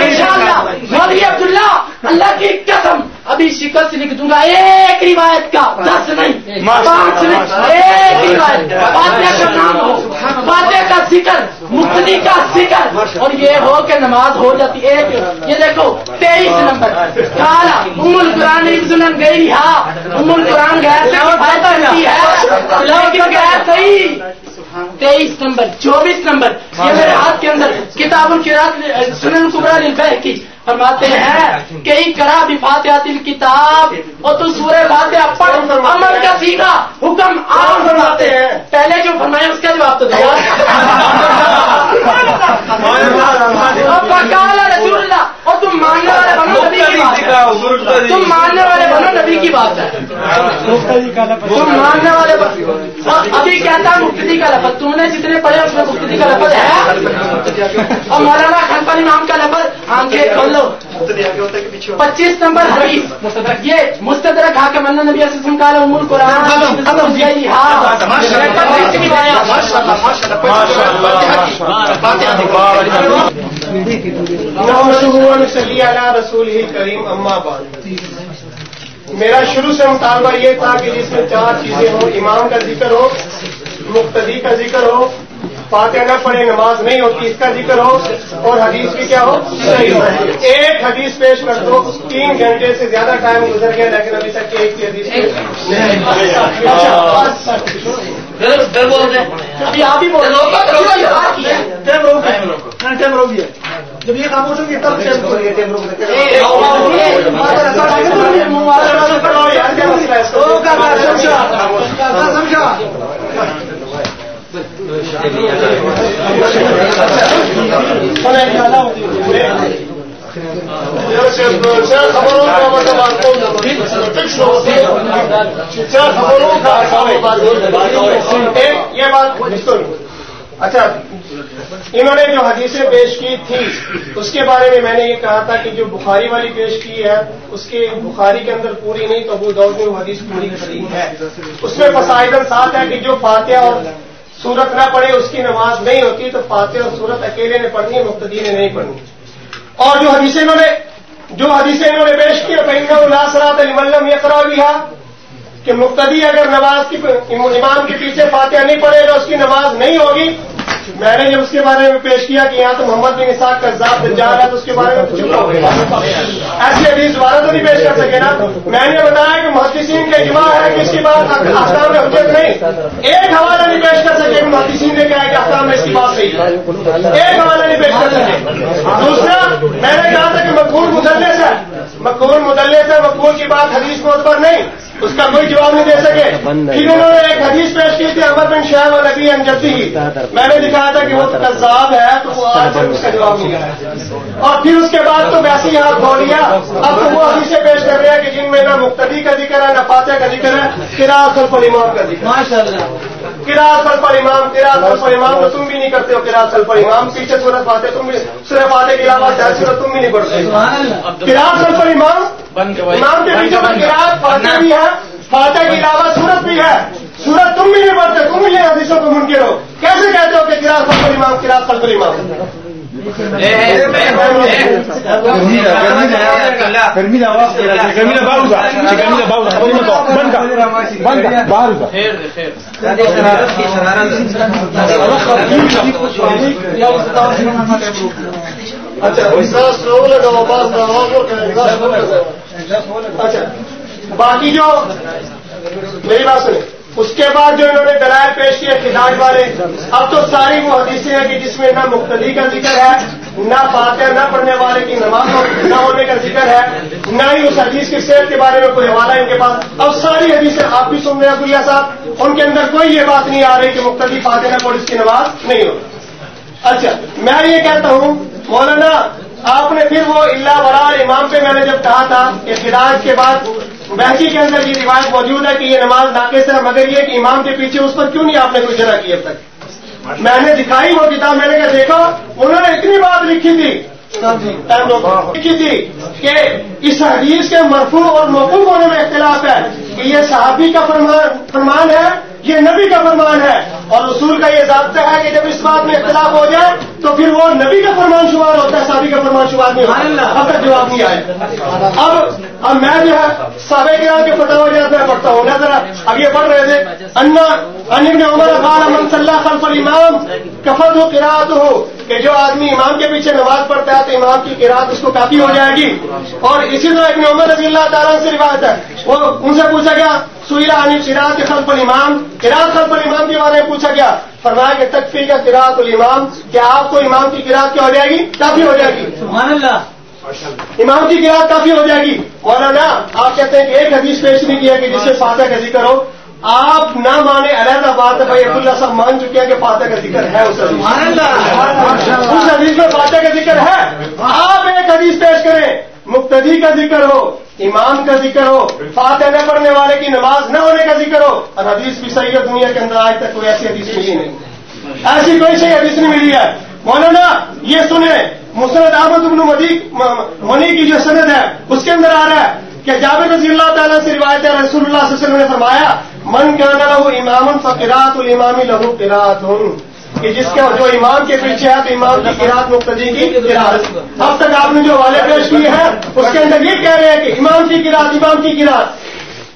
انشاءاللہ۔ مولوی عبداللہ اللہ کی قسم۔ ابھی شکست لکھ دوں گا ایک روایت کا دس نہیں پانچ نہیں ایک روایت۔ فاتحہ کا نام ہو۔ فاتحہ کا ذکر مفتی کا ذکر۔ اور یہ ہو کہ نماز ہو جاتی ایک یہ دیکھو تیئیس نمبر۔ کالا ام القرآن سنن گئی ہاں۔ ام القرآن غیر سے فائدہ ہے۔ لیکن غیر صحیح؟ تیئیس نمبر چوبیس نمبر یہ میرے ہاتھ کے اندر کتاب القرآن سنن قبرا للبہ کی۔ فرماتے ہیں کہ کرا بھی فاتحہ دل کتاب اور تو سورہ فاتحہ پڑھ عمل کا سیکھا حکم عام فرماتے ہیں۔ پہلے جو فرمایا اس کا جواب تو دیا۔ رسول اور تم ماننے والے بنو نبی کی بات ہے تم ماننے والے بنو نبی کی بات ہے تم ماننے والے ابھی کہتا مفتی کا لفظ تم نے جتنے پڑھے اس میں مفتی کا لفظ ہے اور مولانا خان پر امام کا لفظ آنکھیں کھول لو پچیس نمبر حدیث یہ مستدرک حاکم اللہ نبی علیہ وسلم قال ام القرآن یہی صلی اللہ رسول ہی کریم اما بعد۔ میرا شروع سے مطالبہ یہ تھا کہ جس میں چار چیزیں ہوں امام کا ذکر ہو مقتدی کا ذکر ہو فاتحہ نہ پڑھے نماز نہیں ہوتی اس کا ذکر ہو اور حدیث بھی کیا ہو؟ صحیح ہو۔ ایک حدیث پیش کر دو تین گھنٹے سے زیادہ ٹائم گزر گیا لیکن ابھی تک ایک کی حدیث دیں ابھی آپ ہی بول رہے جب یہ خاموش ہوگی تب ٹائم کو یہ یہ بات اچھا انہوں نے جو حدیثیں پیش کی تھی، اس کے بارے میں میں نے یہ کہا تھا کہ جو بخاری والی پیش کی ہے، اس کے بخاری کے اندر پوری نہیں، تو ابو دور میں وہ حدیث پوری کری ہے۔ اس میں فسائدن ساتھ ہے کہ جو فاتحہ اور سورت نہ پڑھے، اس کی نماز نہیں ہوتی، تو فاتحہ اور سورت اکیلے نے پڑھنی ہے مقتدی نے نہیں پڑھنی۔ اور جو حدیثیں انہوں نے جو حدیثیں انہوں نے پیش کی پہنگا الاسرات علی ملم یہ بھی کہ مقتدی اگر نماز کی امام کے پیچھے فاتحہ نہیں پڑے گا، اس کی نماز نہیں ہوگی۔ میں نے جب اس کے بارے میں پیش کیا کہ یہاں تو محمد بن اساق کا ذات جا ہے، تو اس کے بارے میں چپ ہو گیا ایسی حدیث دوبارہ تو نہیں پیش کر سکے نا۔ میں نے بتایا کہ محدثین کا اجماع ہے کہ اس کے بعد احکام میں حجت نہیں۔ ایک حوالہ نہیں پیش کر سکے کہ محدثین نے کہا کہ احکام میں اس کی بات صحیح ہے۔ ایک حوالہ نہیں پیش کر سکے۔ دوسرا، میں نے کہا تھا کہ مقبول مدلس ہے۔ مقبول مدلس ہے، مقبول کی بات حدیث معتبر نہیں۔ اس کا کوئی جواب نہیں دے سکے۔ پھر انہوں نے ایک حدیث پیش کی تھی امر بن شاہ اور نبی انجتی میں نے دکھایا تھا کہ وہ کذاب ہے تو وہ آج اس کا جواب نہیں آیا اور پھر اس کے بعد تو ویسے ہی ہاتھ کھول لیا اب تو وہ حدیثیں پیش کر رہے ہیں کہ جن میں نہ مقتدی کا ذکر ہے نہ فاتح کا ذکر ہے کرا سلف امام کا ذکر ماشاء اللہ کرا سلف امام کرا سلف امام تو تم بھی نہیں کرتے ہو کرا سلف امام پیچھے سورت فاتح تم بھی صرف فاتح کے علاوہ سورت تم بھی نہیں پڑھتے۔ کرا سلف امام امام کے پیچھے گراج فاتح بھی ہے فاتح کے علاوہ سورت بھی ہے۔ سورت تم بھی نہیں پڑھتے تم بھی حدیثوں کو منکر ہو کیسے کہتے ہو کہ گراج فلفل امام گراج فلفل امام؟ اچھا اچھا باقی جو میری بات سنیں۔ اس کے بعد جو انہوں نے دلائل پیش کیے خداج والے، اب تو ساری وہ حدیثیں ہیں کہ جس میں نہ مختلف کا ذکر ہے، نہ فاتح، نہ پڑھنے والے کی نماز نہ ہونے کا ذکر ہے، نہ ہی اس حدیث کی صحت کے بارے میں کوئی حوالہ ان کے پاس۔ اب ساری حدیثیں آپ بھی سن رہے ہیں گلیا صاحب، ان کے اندر کوئی یہ بات نہیں آ رہی کہ مختلف فاتح نہ پڑھ اس کی نماز نہیں ہو۔ اچھا میں یہ کہتا ہوں، مولانا آپ نے پھر وہ اللہ برار امام پہ میں نے جب کہا تھا کہ خراج کے بعد بحثی کے اندر یہ روایت موجود ہے کہ یہ نماز ناقص ہے، مگر یہ کہ امام کے پیچھے اس پر کیوں نہیں آپ نے کوئی جگہ کی اب تک؟ میں نے دکھائی وہ کتاب، میں نے کہا دیکھو، انہوں نے اتنی بات لکھی تھی۔ لکھی تھی کہ اس حدیث کے مرفوع اور موقوف ہونے میں اختلاف ہے کہ یہ صحابی کا فرمان ہے یہ نبی کا فرمان ہے اور اصول کا یہ ضابطہ ہے کہ جب اس بات میں اختلاف ہو جائے تو پھر وہ نبی کا فرمان شمار ہوتا ہے صحابی کا فرمان شمار نہیں ہوتا۔ اب تک جواب نہیں آئے اب اب میں جو ہے سابے کے کے پتا ہو جاتا میں پڑھتا ہوں۔ ذرا اب یہ پڑھ رہے تھے انا ان عمر خان امن صلی خلف الامام کفت ہو قرات ہو کہ جو آدمی امام کے پیچھے نماز پڑھتا ہے تو امام کی قرات اس کو کافی ہو جائے گی۔ اور اسی طرح ابن عمر رضی اللہ تعالیٰ سے روایت ہے۔ وہ ان سے پوچھا گیا سویرا عنی سراج کے خلف الامام قرات خلف الامام کے بارے میں پوچھا گیا۔ فرمایا کہ تکفی کا قرات الامام کیا آپ کو امام کی قرات کیا ہو جائے گی؟ کافی ہو جائے گی۔ سبحان اللہ۔ امام کی قرآن کافی ہو جائے گی۔ مولانا آپ کہتے ہیں کہ ایک حدیث پیش نہیں کیا کہ جس سے فاتح کا ذکر ہو۔ آپ نہ مانے علیحدہ بات ہے بھائی عبداللہ صاحب مان چکے ہیں کہ فاتح کا ذکر ہے اس اس حدیث میں فاتح کا ذکر ہے۔ آپ ایک حدیث پیش کریں مقتدی کا ذکر ہو۔ امام کا ذکر ہو فاتح نہ پڑھنے والے کی نماز نہ ہونے کا ذکر ہو، اور حدیث بھی صحیح ہے، دنیا کے اندر آج تک کوئی ایسی حدیث ملی نہیں۔ ایسی کوئی صحیح حدیث نہیں ملی ہے۔ مولانا، یہ سنیں مسرت احمد ابن منی کی جو سند ہے، اس کے اندر آ رہا ہے کہ جابر رضی اللہ تعالیٰ سے روایت ہے، رسول اللہ صلی اللہ علیہ وسلم نے فرمایا، من کیا لہو امام فقرات الامامی لہو قرات ہوں کہ جس کا جو امام کے پیچھے ہے، تو امام کی قرات مقتدی کی قرات اب تک آپ نے جو والے پیش کیے ہیں، اس کے اندر یہ کہہ رہے ہیں کہ امام کی قرات امام کی قرات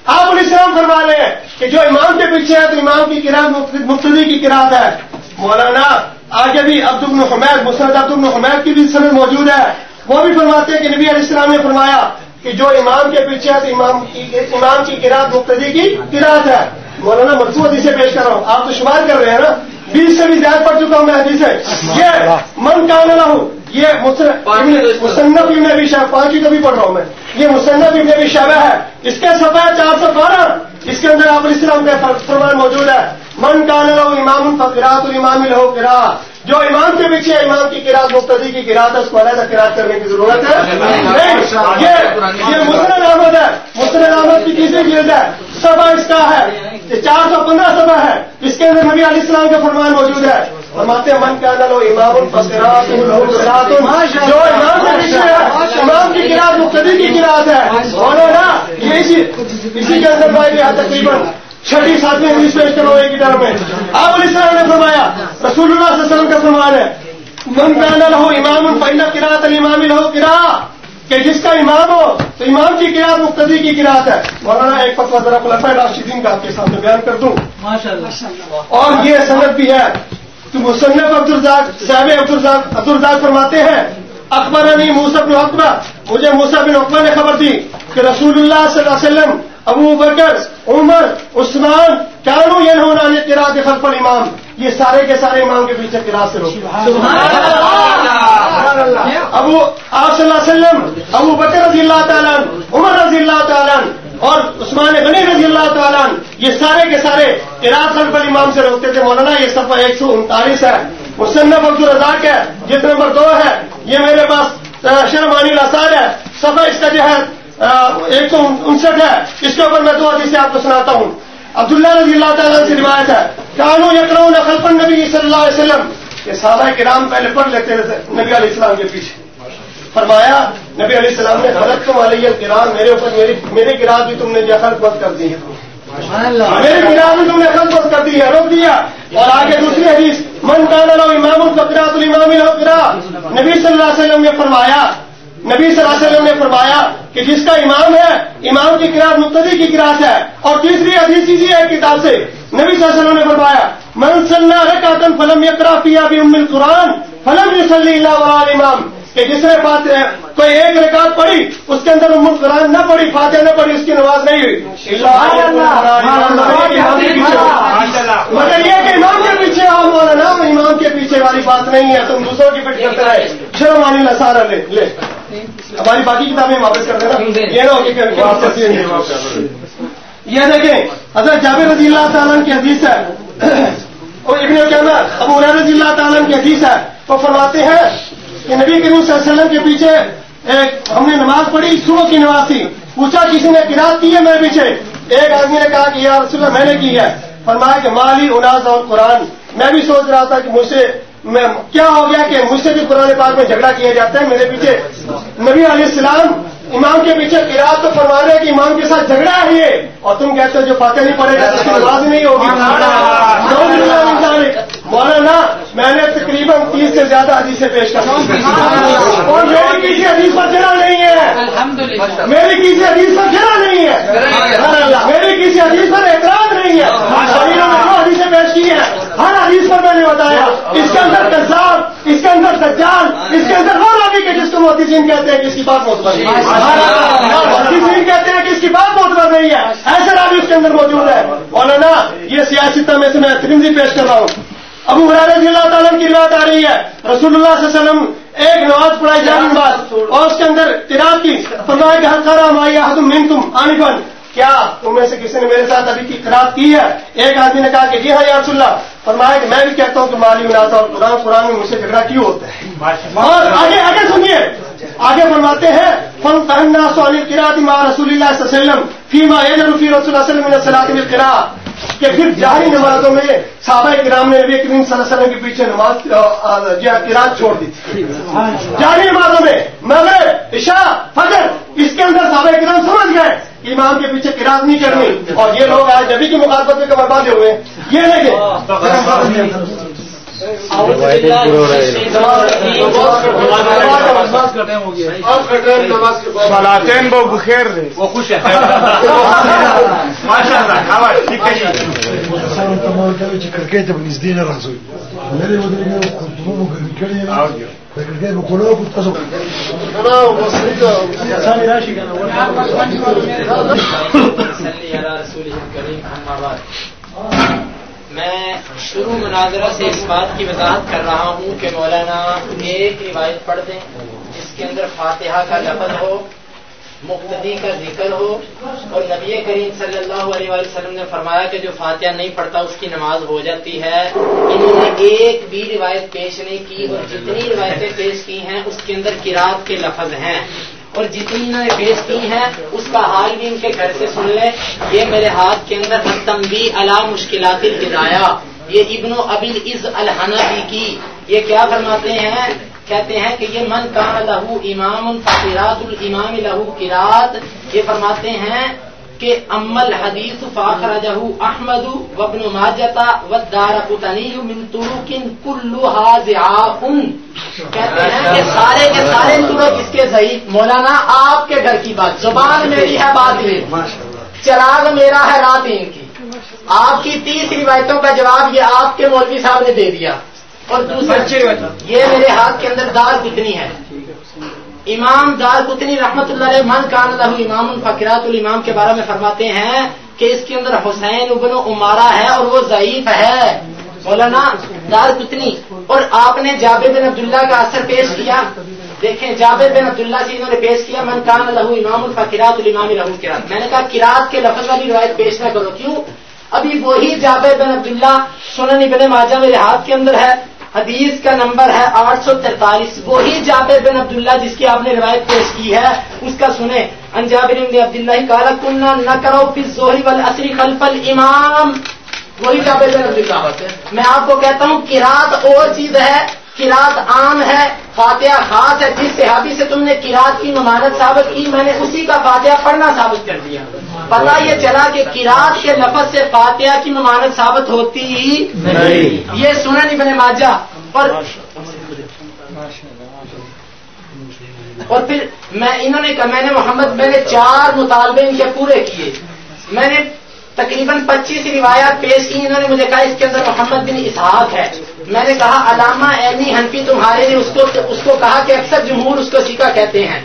آپ الاسلام فرما رہے ہیں کہ جو امام کے پیچھے ہے، تو امام کی قرات مقتدی کی قرات ہے۔ مولانا، آگے بھی عبد ابن حمید مسرت عبد ابن حمید کی بھی سند موجود ہے۔ وہ بھی فرماتے ہیں کہ نبی علیہ السلام نے فرمایا کہ جو امام کے پیچھے ہے، تو امام کی امام کی قرآن مقتدی کی قرآن ہے۔ مولانا مرفوع حدیث پیش کر رہا ہوں۔ آپ تو شمار کر رہے ہیں نا۔ بیس سے بھی زیادہ پڑھ چکا ہوں میں حدیث سے یہ من کا نہ ہوں یہ مصنف ابن ابی شاہ پانچویں کبھی پڑھ رہا ہوں میں۔ یہ مصنف ابن ابی شعبہ ہے۔ اس کے سفا چار سو بارہ۔ اس کے اندر آپ السلام کا فرمان موجود ہے۔ من کا نہ رہو امام فقرات الامام لہو کرا جو امام کے پیچھے امام کی قرآن مقتدی کی قرآن ہے اس کو علیحدہ قرآن کرنے کی ضرورت ہے۔ یہ یہ مسلم احمد ہے۔ مسلم احمد کی تیسری جلد ہے۔ سبا اس کا ہے یہ چار سو پندرہ سبا ہے، اس کے اندر نبی علیہ السلام کا فرمان موجود ہے۔ فرماتے ہیں، من کا نہ لو امام الفقرات جو امام کے پیچھے ہے، امام کی قرآن مقتدی کی قرآن ہے۔ بولو نا، یہ اسی اسی کے اندر بھائی تقریباً چھٹی ساتویں حدیث پیش کرو ایک کی میں۔ آپ علیہ السلام نے فرمایا، رسول اللہ صلی اللہ علیہ وسلم کا فرمان ہے، من کانا لہو امام الفین قرات الامام لہو قرا کہ جس کا امام ہو تو امام کی قرات مقتدی کی قرات ہے۔ مولانا ایک فتوا ذرا خلفۂ راشدین کا آپ کے سامنے بیان کر دوں۔ اور یہ صنعت بھی ہے۔ تو مصنف عبد الرزاق صاحب عبد الرزاق فرماتے ہیں اکبر علی موسف بن اکبر مجھے موسا بن اکبر نے خبر دی کہ رسول اللہ صلی اللہ علیہ وسلم ابو بکر عمر عثمان کانو یہ ہونا یہ تیرا خلف امام۔ یہ سارے کے سارے امام کے پیچھے تیرا سے روک ابو آپ صلی اللہ علیہ وسلم ابو بکر رضی اللہ تعالیٰ عمر رضی اللہ تعالیٰ اور عثمان غنی رضی اللہ تعالیٰ یہ سارے کے سارے تیرا خلف امام سے روکتے تھے۔ مولانا یہ سفر ایک سو انتالیس ہے۔ مصنف عبد الرزاق ہے جس نمبر دو ہے۔ یہ میرے پاس شرمانی لسان ہے۔ سفر اس کا جو ہے ایک سو انسٹھ ہے۔ اس کے اوپر میں دو حدیث سے آپ کو سناتا ہوں۔ عبداللہ رضی اللہ تعالیٰ سے روایت ہے کانو یکرون خلف نبی صلی اللہ علیہ وسلم۔ یہ صحابہ کرام پہلے پڑھ لیتے تھے نبی علیہ السلام کے پیچھے۔ فرمایا نبی علیہ السلام نے غلط تم علیہ کرام میرے اوپر میری میری گراج بھی تم نے جو خلط بند کر دی ہے۔ میری گراج بھی تم نے خلط بند کر دی ہے روک دیا۔ اور آگے دوسری حدیث من کانا لو امام الفقرات الامام الحقرا۔ نبی صلی اللہ علیہ وسلم نے فرمایا نبی صلی اللہ علیہ وسلم نے فرمایا کہ جس کا امام ہے امام کی قرآن مقتدی کی قرآن ہے۔ اور تیسری حدیث چیزی ہے کتاب سے۔ نبی صلی اللہ علیہ وسلم نے فرمایا من صلی رکعتن فلم یقرا فی ابی ام القرآن فلم یصلی الا وعلى امام کہ جس نے بات کوئی ایک رکعت پڑھی اس کے اندر ام القرآن نہ پڑھی فاتحہ نہ پڑھی اس کی نماز نہیں ہوئی۔ مگر یہ کہ امام کے پیچھے آپ مولانا امام کے پیچھے والی بات نہیں ہے تم دوسروں کی پیٹ کرتے رہے۔ شرم آنی لسارا لے۔ ہماری باقی کتابیں واپس کر دینا یہ یہ دیکھیں حضرت جابر رضی اللہ تعالیٰ کی حدیث ہے۔ اور ابن کہنا ابو رضی اللہ تعالیٰ کی حدیث ہے۔ وہ فرماتے ہیں کہ نبی کریم صلی اللہ علیہ وسلم کے پیچھے ایک ہم نے نماز پڑھی صبح کی نماز تھی۔ پوچھا کسی نے قرآن کی ہے میرے پیچھے؟ ایک آدمی نے کہا کہ یا رسول اللہ میں نے کی ہے۔ فرمایا کہ مالی اناز اور قرآن۔ میں بھی سوچ رہا تھا کہ مجھ سے کیا ہو گیا کہ مجھ سے بھی قرآن پاک میں جھگڑا کیا جاتا ہے؟ میرے پیچھے نبی علیہ السلام امام کے پیچھے قرآن تو فرما رہے کہ امام کے ساتھ جھگڑا ہے۔ یہ اور تم کہتے ہو جو فاتح نہیں پڑے گا اس کی نماز نہیں ہوگی۔ مولانا میں نے تقریباً تیس سے زیادہ حدیثیں پیش کر اور میری کسی حدیث پر چڑھا نہیں ہے۔ میری کسی حدیث پر چڑھا نہیں ہے۔ میری کسی حدیث پر اعتراض نہیں ہے۔ حدیثیں پیش کی ہیں۔ ہر حدیث پر میں نے بتایا۔ اس کے اندر کساب اس کے اندر سجال اس کے اندر وہ رابی کے جس کو موتی سنگھ کہتے ہیں کہ اس کی بات موت موتی سنگھ کہتے ہیں کہ اس کی بات موت نہیں ہے۔ ایسے رابی اس کے اندر موجود ہے۔ مولانا یہ سیاسی میں سے میں ترنزی پیش کر رہا ہوں۔ ابو رضی اللہ تعالیٰ کی بات آ رہی ہے۔ رسول اللہ صلی اللہ علیہ وسلم ایک نماز پڑھائی جان بعد اور اس کے اندر تیراک کی فرمایا کہ ہر مائی حدم من تم آنی کیا تم میں سے کسی نے میرے ساتھ ابھی کی خراب کی ہے؟ ایک آدمی نے کہا کہ جی ہاں یا رسول اللہ، فرمایا کہ میں بھی کہتا ہوں کہ مالی مناسب اور قرآن قرآن میں مجھ سے جھگڑا کیوں ہوتا ہے؟ اور آگے آگے سنیے، آگے فرماتے ہیں فن پہننا سوانی قرآن ماں رسول اللہ صلی اللہ علیہ وسلم فیما رفیع رسول اللہ علیہ وسلم قرآ کہ پھر جاری نمازوں میں صحابہ کرام نے نبی کریم صلی اللہ علیہ وسلم کے پیچھے نماز جی ہاں، قرآن چھوڑ دی تھی۔ جاری نمازوں میں مگر عشاء، فجر، اس کے اندر صحابہ کرام سمجھ گئے۔ امام کے پیچھے قرآن نہیں کرنی اور یہ لوگ آج نبی کی مخالفت میں کمر باندھے ہوئے یہ دیکھیں۔ وہ بخیر وہ خوش ہے کرکٹ کریم اما بعد میں شروع مناظرہ سے اس بات کی وضاحت کر رہا ہوں کہ مولانا ایک روایت پڑھ دیں جس کے اندر فاتحہ کا لفظ ہو مقتدی کا ذکر ہو اور نبی کریم صلی اللہ علیہ وسلم نے فرمایا کہ جو فاتحہ نہیں پڑھتا اس کی نماز ہو جاتی ہے۔ انہوں نے ایک بھی روایت پیش نہیں کی اور جتنی روایتیں پیش کی ہیں، اس کے اندر کراط کے لفظ ہیں۔ اور جتنی انہوں نے پیش کی ہیں، اس کا حال بھی ان کے گھر سے سن لیں۔ یہ میرے ہاتھ کے اندر تمبی علا مشکلات الہدایا یہ ابن و ابل از الحنفی کی یہ کیا فرماتے ہیں؟ کہتے ہیں کہ یہ من کا لہو امام فقیرات الامام لہو قرات۔ یہ فرماتے ہیں کہ امل حدیث فاخر جہو احمد وبن ماجتا و دار قطنی من ترکن کلو کہتے ہیں کہ سارے کے سارے ترک اس کے ضعیف مولانا، آپ کے گھر کی بات۔ زبان میری ہے بات میں چراغ میرا ہے رات ان کی۔ آپ کی تیس روایتوں کا جواب یہ آپ کے مولوی صاحب نے دے دیا۔ اور دوسری یہ میرے ہاتھ کے اندر دار کتنی ہے؟ امام دار کتنی رحمت اللہ علیہ من کان اللہ امام الفقرات الامام کے بارے میں فرماتے ہیں کہ اس کے اندر حسین ابن عمارہ ہے اور وہ ضعیف ہے۔ مولانا دار کتنی؟ اور آپ نے جابر بن عبداللہ کا اثر پیش کیا؟ دیکھیں جابر بن عبداللہ سے انہوں نے پیش کیا من کان لہو امام الفقرات الامام لہو کرات میں نے کہا کراط کے لفظ والی روایت پیش نہ کرو کیوں؟ ابھی وہی جابر بن عبداللہ سنن ابن ماجہ میرے ہاتھ کے اندر ہے۔ حدیث کا نمبر ہے آٹھ سو تینتالیس وہی جابر بن عبداللہ جس کی آپ نے روایت پیش کی ہے، اس کا سنیں۔ انجابر بن عبداللہ کالا کنہ نہ کرو پھر زہری وال عصری خلف الامام وہی جابر بن عبداللہ میں آپ کو کہتا ہوں کراط اور چیز ہے۔ کراط عام ہے، فاتحہ خاص ہے۔ جس صحابی سے تم نے کراط کی ممانت ثابت کی، میں نے اسی کا فاتحہ پڑھنا ثابت کر دیا۔ پتا یہ چلا کہ کراط کے لفظ سے فاتحہ کی ممانت ثابت ہوتی نہیں۔ یہ سنا نہیں بنے ماجا اور اور پھر میں انہوں نے کہا میں نے محمد میں نے چار مطالبے ان کے پورے کیے۔ میں نے تقریباً پچیس روایات پیش کی۔ انہوں نے مجھے کہا اس کے اندر محمد بن اسحاق ہے۔ میں نے کہا علامہ اینی حنفی تمہارے نے اس کو اس کو کہا کہ اکثر جمہور اس کو سیکھا کہتے ہیں۔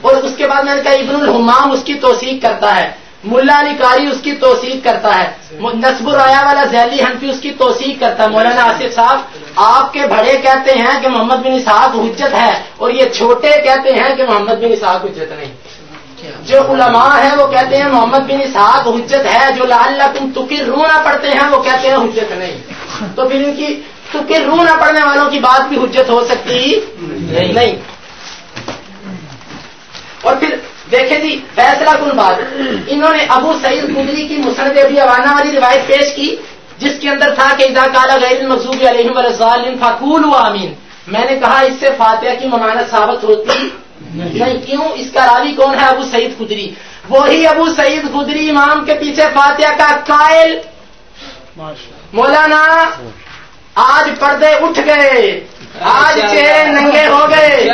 اور اس کے بعد میں نے کہا ابن الحمام اس کی توثیق کرتا ہے۔ ملا علی قاری اس کی توثیق کرتا ہے۔ نصب الریا والا ذیلی حنفی اس کی توثیق کرتا ہے۔ مولانا آصف صاحب آپ کے بڑے کہتے ہیں کہ محمد بن اسحاق حجت ہے اور یہ چھوٹے کہتے ہیں کہ محمد بن اسحاق حجت نہیں۔ جو علماء ہیں وہ کہتے ہیں محمد بن اسحاق حجت ہے جو لال تم تکر رو نہ پڑھتے ہیں وہ کہتے ہیں حجت نہیں۔ تو پھر ان کی تکر رو نہ پڑھنے والوں کی بات بھی حجت ہو سکتی نہیں۔ اور پھر دیکھیں جی فیصلہ کن بات انہوں نے ابو سعید خدری کی مسرد ابھی اوانہ والی روایت پیش کی جس کے اندر تھا کہ ادا کالا غیر مقصوبی علیہ فقول و امین میں نے کہا اس سے فاتحہ کی ممانت ثابت ہوتی نہیں۔ کیوں؟ اس کا راوی کون ہے؟ ابو سعید خدری۔ وہی ابو سعید خدری امام کے پیچھے فاتحہ کا قائل۔ مولانا آج پردے اٹھ گئے۔ آج چہرے ننگے ہو گئے۔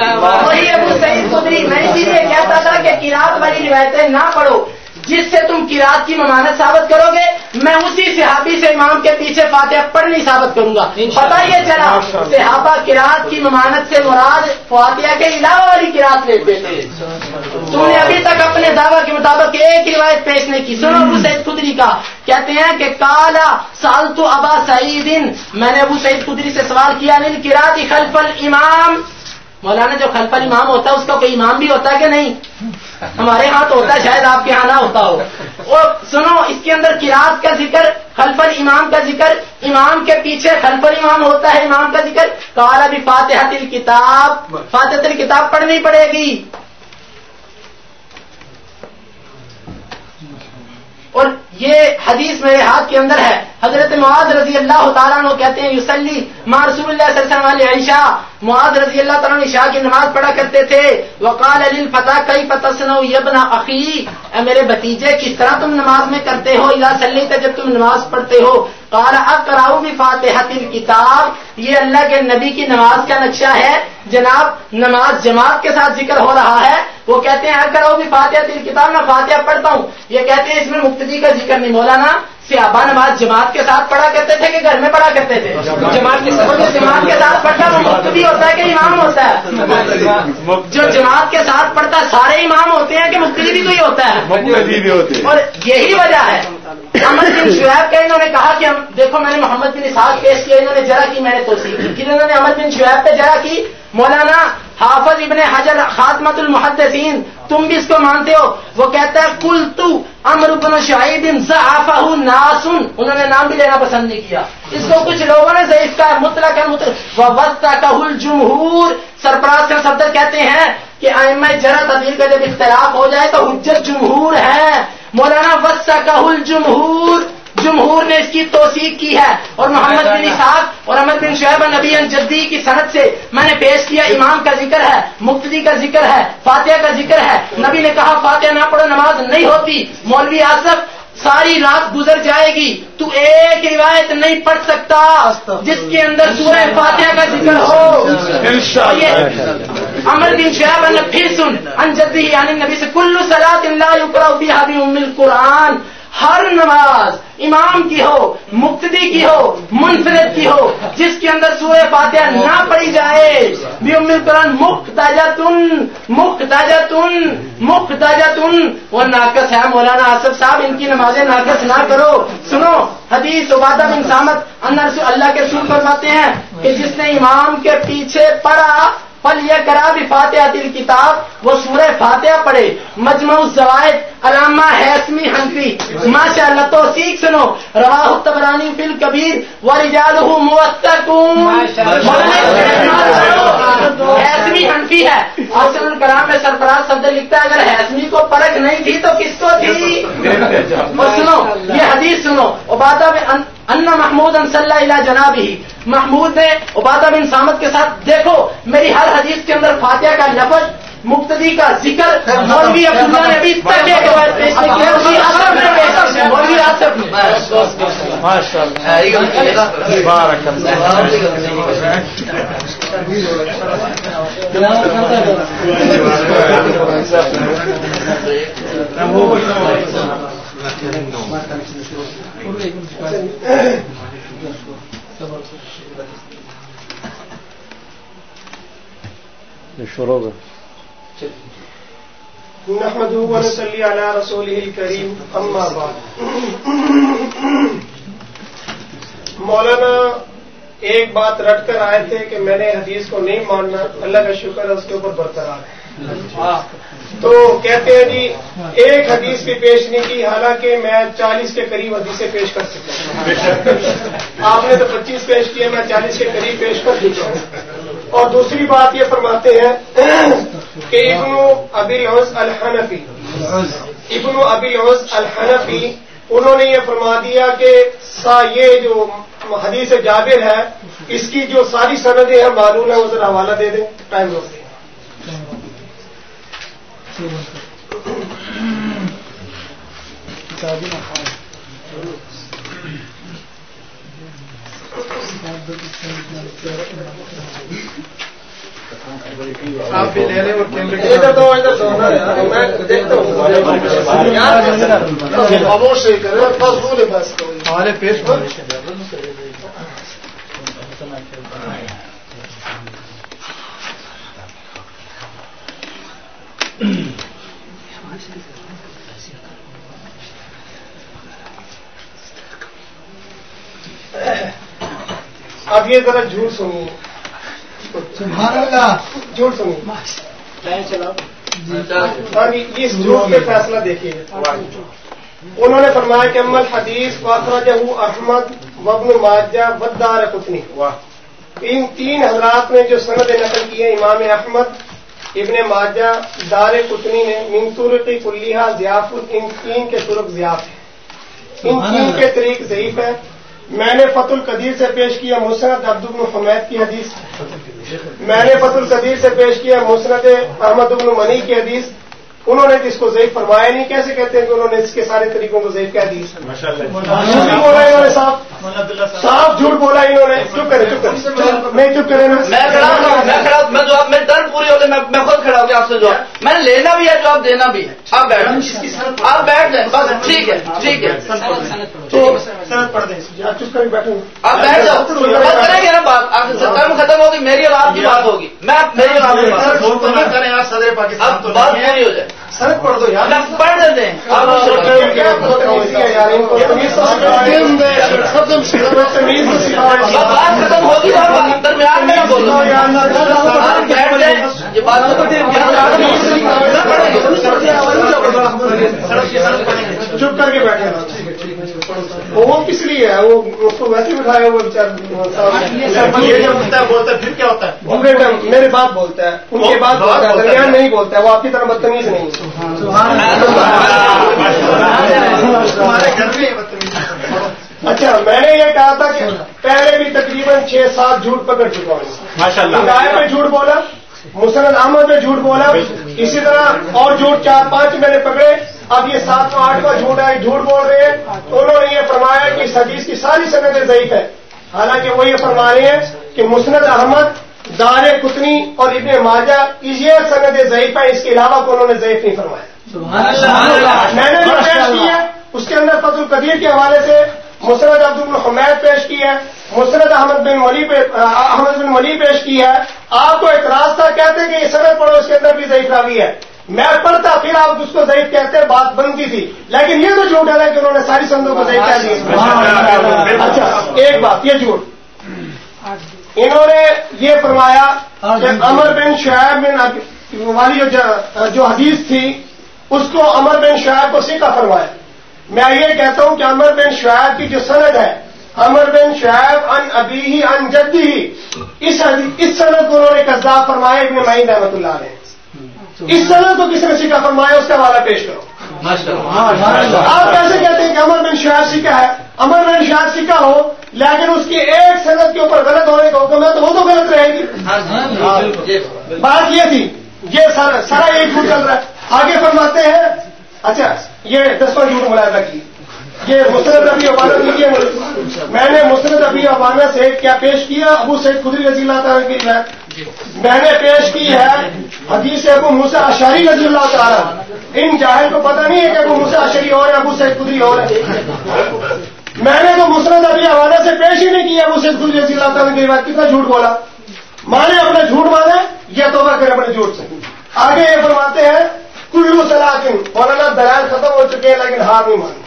وہی ابو سعید خدری میں اسی لیے کہتا تھا کہ کراط والی روایتیں نہ پڑھو۔ جس سے تم کراط کی ممانت ثابت کرو گے میں اسی صحابی سے امام کے پیچھے فاتحہ پڑھنی ثابت کروں گا۔ پتا یہ چلا صحابہ کراط کی ممانت سے مراد فاتحہ کے علاوہ والی کراط لیتے تھے تم نے ابھی تک اپنے دعوی کے مطابق ایک روایت پیش نہیں کی۔ سنو ابو سعید خدری کا۔ کہتے ہیں کہ کالا سال تو ابا سعید میں نے ابو سعید خدری سے سوال کیا خلف الامام مولانا جو خلف الامام ہوتا ہے، اس کا کوئی امام بھی ہوتا ہے کہ نہیں؟ ہمارے ہاں تو ہوتا ہے، شاید آپ کے یہاں نہ ہوتا ہو۔ اور سنو، اس کے اندر کلاس کا ذکر خلف امام کا ذکر، امام کے پیچھے خلف امام ہوتا ہے، امام کا ذکر۔ کالا بھی فاتحت الکتاب کتاب الکتاب کتاب پڑھنی پڑے گی۔ اور یہ حدیث میرے ہاتھ کے اندر ہے۔ حضرت معاذ رضی اللہ تعالیٰ عنہ کہتے ہیں یوسلی رسول اللہ صلی اللہ علیہ وسلم عائشہ۔ معاذ رضی اللہ تعالیٰ نے عشاء کی نماز پڑھا کرتے تھے۔ وقال علی فتح کئی فتح یبنا عقی اے میرے بتیجے کس طرح تم نماز میں کرتے ہو؟ اللہ سلی جب تم نماز پڑھتے ہو۔ قال اقراؤ بھی فاتحہ کتاب یہ اللہ کے نبی کی نماز کا نقشہ ہے۔ جناب، نماز جماعت کے ساتھ ذکر ہو رہا ہے۔ وہ کہتے ہیں اقراؤ بھی فاتحہ تل کتاب میں فاتحہ پڑھتا ہوں۔ یہ کہتے ہیں، اس میں مقتدی کا ذکر نہیں، مولانا۔ صحابہ نماز جماعت کے ساتھ پڑھا کرتے تھے کہ گھر میں پڑھا کرتے تھے؟ جماعت کے ساتھ جماعت کے ساتھ پڑھتا وہ مقتدی ہوتا ہے کہ امام ہوتا ہے؟ جو جماعت کے ساتھ پڑھتا ہے سارے امام ہوتے ہیں کہ مقتدی بھی کوئی ہوتا ہے۔ اور یہی وجہ ہے۔ احمد بن شعیب کا انہوں نے کہا کہ ہم دیکھو میں نے محمد بن اسحاق پیش کیا انہوں نے جرا کی میں نے توسیع کی۔ پھر انہوں نے احمد بن شعیب پہ جرا کی؟ مولانا حافظ ابن حجر خاتمت المحدثین تم بھی اس کو مانتے ہو۔ وہ کہتا ہے کل تو امر بن شاہد ضعفہ ناسن۔ انہوں نے نام بھی لینا پسند نہیں کیا۔ اس کو کچھ لوگوں نے ضعیف کا مطلق وسطہ کا جمہور سرپراز کا صدر کہتے ہیں کہ ائمہ جرا تدبیر کا جب اختلاف ہو جائے تو حجت جمہور ہے۔ مولانا وسطہ کا جمہور جمہور نے اس کی توثیق کی ہے اور محمد بن اسحاق اور احمد بن شعیب نبی جدی کی صنعت سے میں نے پیش کیا امام کا ذکر ہے مقتدی کا ذکر ہے فاتحہ کا ذکر ہے۔ نبی نے کہا فاتحہ نہ پڑھو نماز نہیں ہوتی مولوی آصف ساری رات گزر جائے گی تو ایک روایت نہیں پڑھ سکتا جس کے اندر سورہ فاتحہ کا ذکر ہو۔ امر بن شعیب نے پھر سن انجدی یعنی نبی سے کلو سلاد اللہ القرآن۔ ہر نماز امام کی ہو، مقتدی کی ہو، منفرد کی ہو، جس کے اندر سورہ فاتحہ نہ پڑی جائے، بھی ام قرآن مخ تاجا تن مخ تاجا تن مخ تاجا تن وہ ناقص ہے مولانا آصف صاحب، ان کی نمازیں ناقص نہ کرو۔ سنو، حدیث عبادہ بن سامت اندر سے اللہ کے سور فرماتے ہیں کہ جس نے امام کے پیچھے پڑا پل یہ کرا بھی فاتحہ دل کتاب وہ سورہ فاتحہ پڑھے۔ مجموع زوائد علامہ حیثمی حنفی۔ ماشاء اللہ تو سیکھ سنو رواہ تبرانی فل کبیر و رجال حیثمی حنفی ہے۔ حسن الکلام میں سرفراز شبد لکھتا ہے اگر حیثمی کو پرکھ نہیں تھی تو کس کو تھی؟ سنو یہ حدیث سنو۔ عبادہ میں ان محمود ان صلی اللہ جناب ہی محمود نے عبادہ بن سامد کے ساتھ دیکھو میری ہر حدیث کے اندر فاتحہ کا لفظ مقتدی کا ذکر مولوی عبداللہ نے ابھی تک کے بعد پیش کیا مولوی آصف نے پیش کیا مولوی آصف نے شروع نحمده ونصلي على رسوله الكريم اما بعد۔ مولانا ایک بات رٹ کر آئے تھے کہ میں نے حدیث کو نہیں ماننا اللہ کا شکر ہے اس کے اوپر برقرار ہے۔ تو کہتے ہیں جی ایک حدیث بھی پیش نہیں کی، حالانکہ میں چالیس کے قریب حدیثیں پیش کر سکتا ہوں۔ آپ نے تو پچیس پیش کیے، میں چالیس کے قریب پیش کر چکا ہوں۔ اور دوسری بات یہ فرماتے ہیں کہ ابن ابی الحس الحنفی، ابن ابی الحس الحنفی، انہوں نے یہ فرما دیا کہ سا یہ جو حدیث جابر ہے، اس کی جو ساری سندیں ہیں، معلوم ہے، وہ ذرا حوالہ دے دیں، ٹائم روکتے آپ بھی لے لیں ادھر دو ادھر دو میں دیکھتا ہوں خاموش کرے بس ہمارے پیش پر اب یہ ذرا جھوٹ سنیے جھوٹ سنیے ابھی اس جھوٹ پہ فیصلہ دیکھیے۔ انہوں نے فرمایا کہ امل حدیث واخراجہ احمد وبن ماجہ بدار کتنی ان تین حضرات نے جو سند نقل کی ہے امام احمد ابن ماجہ دار کتنی نے من ترقی کلیہ ضیاف ان تین کے ترک ضیاف ہیں۔ ان تین کے طریق ضعیف ہے میں نے فت القدیر سے پیش کیا مسنت عبد البن حمید کی حدیث۔ میں نے فت القدیر سے پیش کیا مسنت احمد ابن منی کی حدیث۔ انہوں نے اس کو ضعیف فرمایا نہیں کیسے کہتے ہیں کہ انہوں نے اس کے سارے طریقوں کو ضعیف کہہ دی بولا انہوں نے صاحب۔ صاحب۔ جھوٹ بولا انہوں نے۔ چپ کرے چپ کرے میں چپ کرے میں کھڑا ہوں میں آپ ٹرن پوری ہو گئی میں خود کھڑا ہو گیا آپ سے جو میں لینا بھی ہے جو آپ دینا بھی ہے۔ آپ بیٹھ آپ بیٹھ جائیں بس ٹھیک ہے ٹھیک ہے۔ تو سرد پڑھ دیں آپ آپ بیٹھ جاؤ۔ کریں گے نا بات۔ آپ ٹرم ختم ہوگی میری اور آپ کی بات ہوگی۔ میں میری اور آپ کی بات۔ صدر اب پاکستان تو بات پوری ہو جائے۔ سرد پڑھ دو یار۔ پڑھ بات ختم ہوگی آپ درمیان میں جائیں یہ بات چپ کر کے بیٹھے۔ وہ کس لیے ہے؟ وہ اس کو ویسے بٹھایا جب ہوتا ہے؟ میرے بات بولتا ہے ان کے بات بولتا ہے درمیان نہیں بولتا ہے وہ آپ کی طرح بدتمیز نہیں میں اچھا میں نے یہ کہا تھا کہ پہلے بھی تقریباً چھ سات جھوٹ پکڑ چکا ہوں۔ پہ جھوٹ بولا مسند احمد پہ جھوٹ بولا اسی طرح اور جھوٹ چار پانچ میں نے پکڑے۔ اب یہ سات آٹھ کا جھوٹ ہے جھوٹ بول رہے ہیں۔ تو انہوں نے یہ فرمایا کہ اس حدیث کی ساری سندیں ضعیف ہے حالانکہ وہ یہ فرما رہے ہیں کہ مسند احمد دار کتنی اور ابن ماجہ یہ سند ضعیف ہے اس کے علاوہ کو انہوں نے ضعیف نہیں فرمایا۔ میں نے جو پیش کی ہے اس کے اندر فضل القدیر کے حوالے سے مسرت عبد الحمید پیش کی ہے مسرت احمد بن ملی احمد بن ملی پیش کی ہے۔ آپ کو اعتراض تھا کہتے کہ یہ سند پڑھو اس کے اندر بھی ضعیف راوی ہے۔ میں پڑھتا پھر آپ اس کو ضعیف کہتے بات بنتی تھی۔ لیکن یہ تو جھوٹ ہے کہ انہوں نے ساری سندوں کو ضعیف کہہ دیا۔ اچھا ایک بات یہ جھوٹ۔ انہوں نے یہ فرمایا کہ امر بن شعیب بن والی جو حدیث تھی اس کو امر بن شعیب کو سیکھا فرمایا۔ میں یہ کہتا ہوں کہ امر بن شعیب کی جو سند ہے امر بن شعیب ان ابی ہی ان جدی ہی اس اس سند کو انہوں نے قزاب فرمایا ابن معین رحمۃ اللہ علیہ۔ اس سند کو کس نے سیکھا فرمایا اس کا حوالہ پیش کرو۔ آپ کیسے کہتے ہیں کہ امر بن شعیب سیکھا ہے؟ امر بن شعیب سیکھا ہو لیکن اس کی ایک سند کے اوپر غلط ہونے کا حکم ہے تو وہ تو غلط رہے گی۔ بات یہ تھی یہ سارا ایک جھوٹ چل رہا ہے۔ آگے فرماتے ہیں اچھا یہ دسواں جھوٹ ملاحظہ کی۔ یہ مسرت ابھی ابانا کی میں نے مسرت ابھی ابانا سے کیا پیش کیا؟ ابو سید خدری رضی اللہ تعالیٰ کی میں نے پیش کی ہے حدیث ابو موسا اشاری رضی اللہ تعالیٰ۔ ان جاہل کو پتہ نہیں ہے کہ ابو موسا اشری اور ابو سید خدری اور ہے میں نے تو مسرت ابھی حوالہ سے پیش ہی نہیں کیا، ابو سید خدری رضی اللہ تعالیٰ کی بات۔ کتنا جھوٹ بولا؟ مانے اپنا جھوٹ مانا یا توبہ کرے اپنے جھوٹ سے؟ آگے یہ فرماتے ہیں، کلو سلاکن مولانا دلال ختم ہو چکے ہیں لیکن ہار نہیں مانی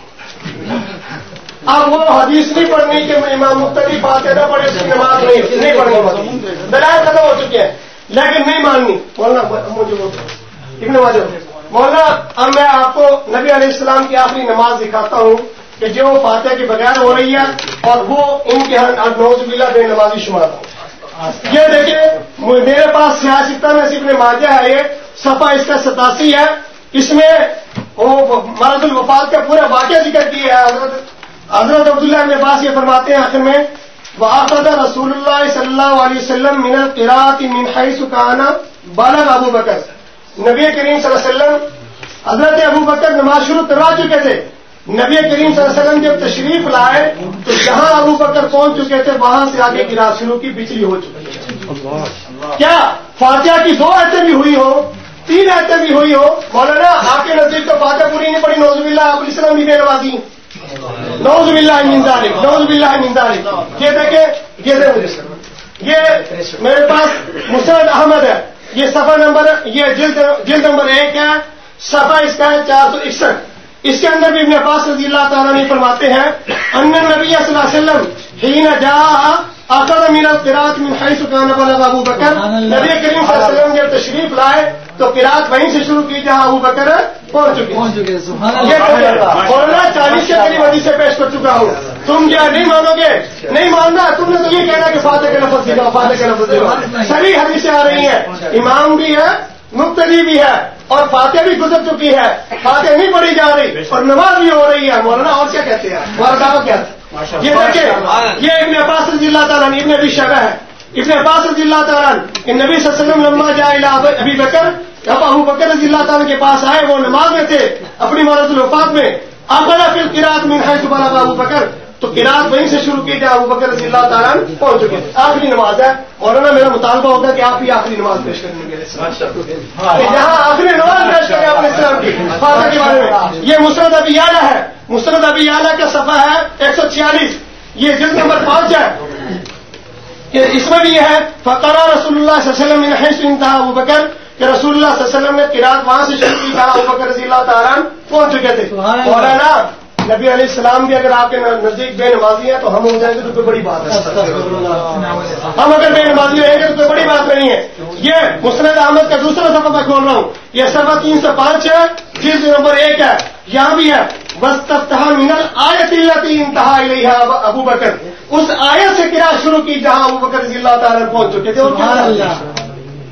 اب وہ حدیث نہیں پڑھنی کہ امام مختلف باتیں نہ پڑھے، اس کی نماز نہیں نہیں پڑھنی دلائل ختم ہو چکے ہیں، لیکن نہیں ماننی۔ مولانا، مجھے ابن وجہ مولانا، اب میں آپ کو نبی علیہ السلام کی آخری نماز دکھاتا ہوں کہ جو فاتح کے بغیر ہو رہی ہے اور وہ ان کے نوز بلا بے نمازی شمار ہو یہ دیکھیں، میرے پاس سیاستہ میں صرف ماجہ ہے، یہ سفا اس کا ستاسی ہے۔ اس میں وہ مرد الوفات کا پورا واقعہ ذکر کیا ہے حضرت حضرت عبداللہ کے پاس یہ فرماتے ہیں آخر میں واقع رسول اللہ صلی اللہ علیہ وسلم من القراط من حیث کانا بالا ابو بکر نبی کریم صلی اللہ علیہ وسلم حضرت ابو بکر نماز شروع کروا چکے تھے۔ نبی کریم صلی اللہ علیہ وسلم جب تشریف لائے تو جہاں ابو بکر پہنچ چکے تھے وہاں سے آگے کی شروع کی بچلی ہو چکی۔ ہے کیا فاتحہ کی دو ایسے بھی ہوئی ہو تین ایسے بھی ہوئی ہو۔ مولانا، آپ کے نزدیک تو فاتح پوری نہیں پڑی نوز بلّہ ابو السلام بھی بے نوازی نوز بلّہ منظال نوز بلّہ منظال یہ دیکھیں یہ دیکھیں۔ یہ میرے پاس مسرد احمد ہے۔ یہ صفحہ نمبر، یہ جلد جلد نمبر ایک ہے۔ صفحہ اس کا ہے چار سو اکسٹھ۔ اس کے اندر بھی ابن عباس رضی اللہ تعالیٰ نے فرماتے ہیں، ان نبی صلی اللہ علیہ وسلم ہی نہ جا آکر میرا قرات میں حیث کان والا ابو بکر نبی کریم صلی اللہ علیہ وسلم جب تشریف لائے تو قرات وہیں سے شروع کی جہاں ابو بکر پہنچ چکے۔ مولانا چالیس کے قریب حدیث سے پیش کر چکا ہوں۔ تم کیا نہیں مانو گے؟ نہیں ماننا؟ تم نے تو یہ کہنا کہ فاتح کے لفظ دکھاؤ فاتح کے لفظ دکھاؤ سبھی حدیثیں آ رہی ہیں امام بھی ہے مبتدی بھی ہے اور فاتح بھی گزر چکی ہے۔ فاتح نہیں پڑھی جا رہی اور نماز بھی ہو رہی ہے۔ مولانا اور کیا کہتے ہیں؟ مولانا کیا؟ یہ دیکھیں یہ ابن عباس رضی اللہ تعالیٰ ابن ابھی شگہ ہے۔ ابن عباس رضی اللہ تعالیٰ کہ نبی صلی اللہ علیہ وسلم لما جائے ابھی بکر جب ابو بکر رضی اللہ تعالیٰ کے پاس آئے وہ نماز میں تھے اپنی مارت الوفات میں آخلا پھر قرات میں ہے صبح ابو بکر۔ تو قرآن وہیں سے شروع کی جہاں ابو بکر رضی اللہ تعالیٰ پہنچ چکے تھے۔ آخری نماز ہے۔ مولانا میرا مطالبہ ہوگا کہ آپ بھی آخری نماز پیش کرنے کے یہاں آخری نماز پیش کریں اپنے اسلام کی۔ فاتح کے بارے میں۔ یہ مسرت ابی اعلیٰ ہے۔ مسرت ابی اعلیٰ کا صفحہ ہے ایک سو چھیالیس۔ یہ جلد نمبر پانچ ہے۔ کہ اس میں بھی یہ ہے فقرا رسول اللہ صلی اللہ علیہ وسلم نے انتہا ابو بکر کہ رسول اللہ صلی اللہ علیہ وسلم نے قرآن وہاں سے شروع کی کہا ابو بکر رضی اللہ تعالیٰ پہنچ چکے تھے۔ مولانا نبی علیہ السلام بھی اگر آپ کے نزدیک بے نمازی ہیں تو ہم ہو جائیں گے تو کوئی بڑی بات ہے۔ ہم اگر بے نمازی رہیں گے تو کوئی بڑی بات نہیں ہے۔ یہ مسرت احمد کا دوسرا سفر میں کھول رہا ہوں۔ یہ سفر تین سو پانچ ہے جلد نمبر ایک ہے۔ یہاں بھی ہے۔ بس تفتہ منل آیت انتہا الیہا ابو بکر اس آیت سے کرا شروع کی جہاں ابو بکر رضی اللہ تعالیٰ پہنچ چکے تھے۔ اور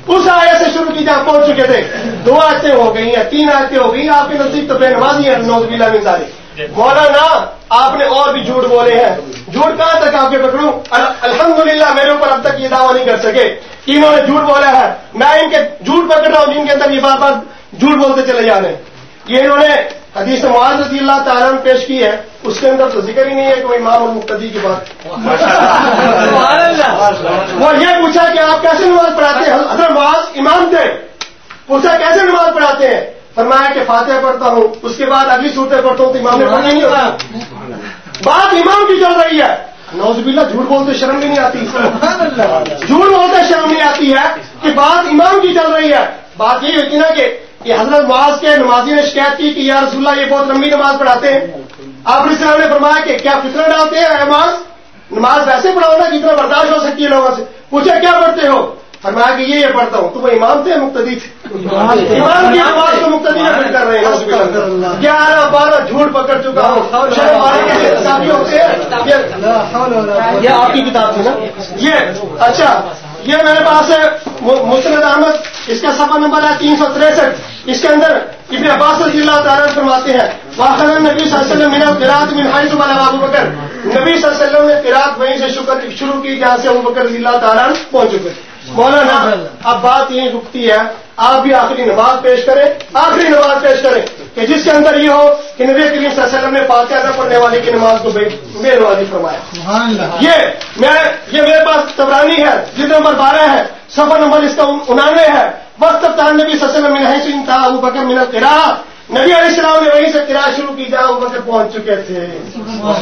اس آیت سے شروع کی جہاں پہنچ چکے تھے۔ دو آیتیں ہو گئی ہیں تین آیتیں ہو گئی آپ کے نزدیک تو بے نمازی ہے نوز بلا مزاری مولانا آپ نے اور بھی جھوٹ بولے ہیں۔ جھوٹ کہاں تک آپ کے پکڑوں؟ الحمدللہ میرے اوپر اب تک یہ دعویٰ نہیں کر سکے۔ کہ انہوں نے جھوٹ بولا ہے۔ میں ان کے جھوٹ پکڑ رہا ہوں جن کے اندر یہ بار بار جھوٹ بولتے چلے جا رہے ہیں یہ انہوں نے حدیث معاذ رضی اللہ تعالیٰ نے پیش کی ہے۔ اس کے اندر تو ذکر ہی نہیں ہے کہ وہ امام اور مقتدی کی بات وہ یہ پوچھا کہ آپ کیسے نماز پڑھاتے ہیں؟ حضرت معاذ امام تھے۔ پوچھا کیسے نماز پڑھاتے ہیں؟ فرمایا کہ فاتح پڑھتا ہوں، اس کے بعد اگلی صورتیں پڑھتا ہوں تو امام نے پڑھنا نہیں ہوتا بات امام کی چل رہی ہے۔ نوز باللہ، جھوٹ بولتے شرم بھی نہیں آتی۔ جھوٹ بولتے شرم نہیں آتی ہے کہ بات امام کی چل رہی ہے۔ بات یہ ہوتی نا کہ حضرت معاذ کے نمازی نے شکایت کی کہ یا رسول اللہ یہ بہت لمبی نماز پڑھاتے ہیں۔ آپ السلام نے فرمایا کہ کیا فطر ڈالتے ہیں نماز نماز ویسے پڑھاؤ نا جتنا برداشت ہو سکتی ہے لوگوں سے۔ پوچھے کیا پڑھتے ہو؟ فرمایا کہ یہ یہ پڑھتا ہوں تو وہ امام تھے مقتدی تھے؟ امام کی نماز کو مقتدی میں کر رہے ہیں۔ گیارہ بارہ جھوٹ پکڑ چکا ہوں۔ یہ آپ کی کتاب تھی نا؟ یہ اچھا یہ میرے پاس ہے مسرد احمد۔ اس کا سفر نمبر ہے تین سو تریسٹھ۔ اس کے اندر ابن عباس رضی اللہ تعالیٰ فرماتے ہیں واخر نبی صلی اللہ علیہ وسلم میرا قرآت من حیث ابو بکر نبی صلی اللہ علیہ وسلم نے قرآت وہیں سے شکر شروع کی جہاں سے ابو بکر رضی اللہ تعالیٰ پہنچ چکے۔ مولانا اب بات یہ رکتی ہے آپ بھی آخری نماز پیش کریں آخری نماز پیش کریں کہ جس کے اندر یہ ہو کہ نبی کریم صلی اللہ علیہ وسلم نے فاتحہ نہ پڑھنے والے کی نماز کو بے نمازی فرمایا۔ یہ میں یہ میرے پاس تبرانی ہے جلد نمبر بارہ ہے سفر نمبر اس کا انانوے ہے۔ وقت نبی صلی اللہ علیہ وسلم تھا ابو بکر من القراء نبی علیہ السلام نے وہیں سے قراء شروع کی جہاں ابو بکر پہنچ چکے تھے۔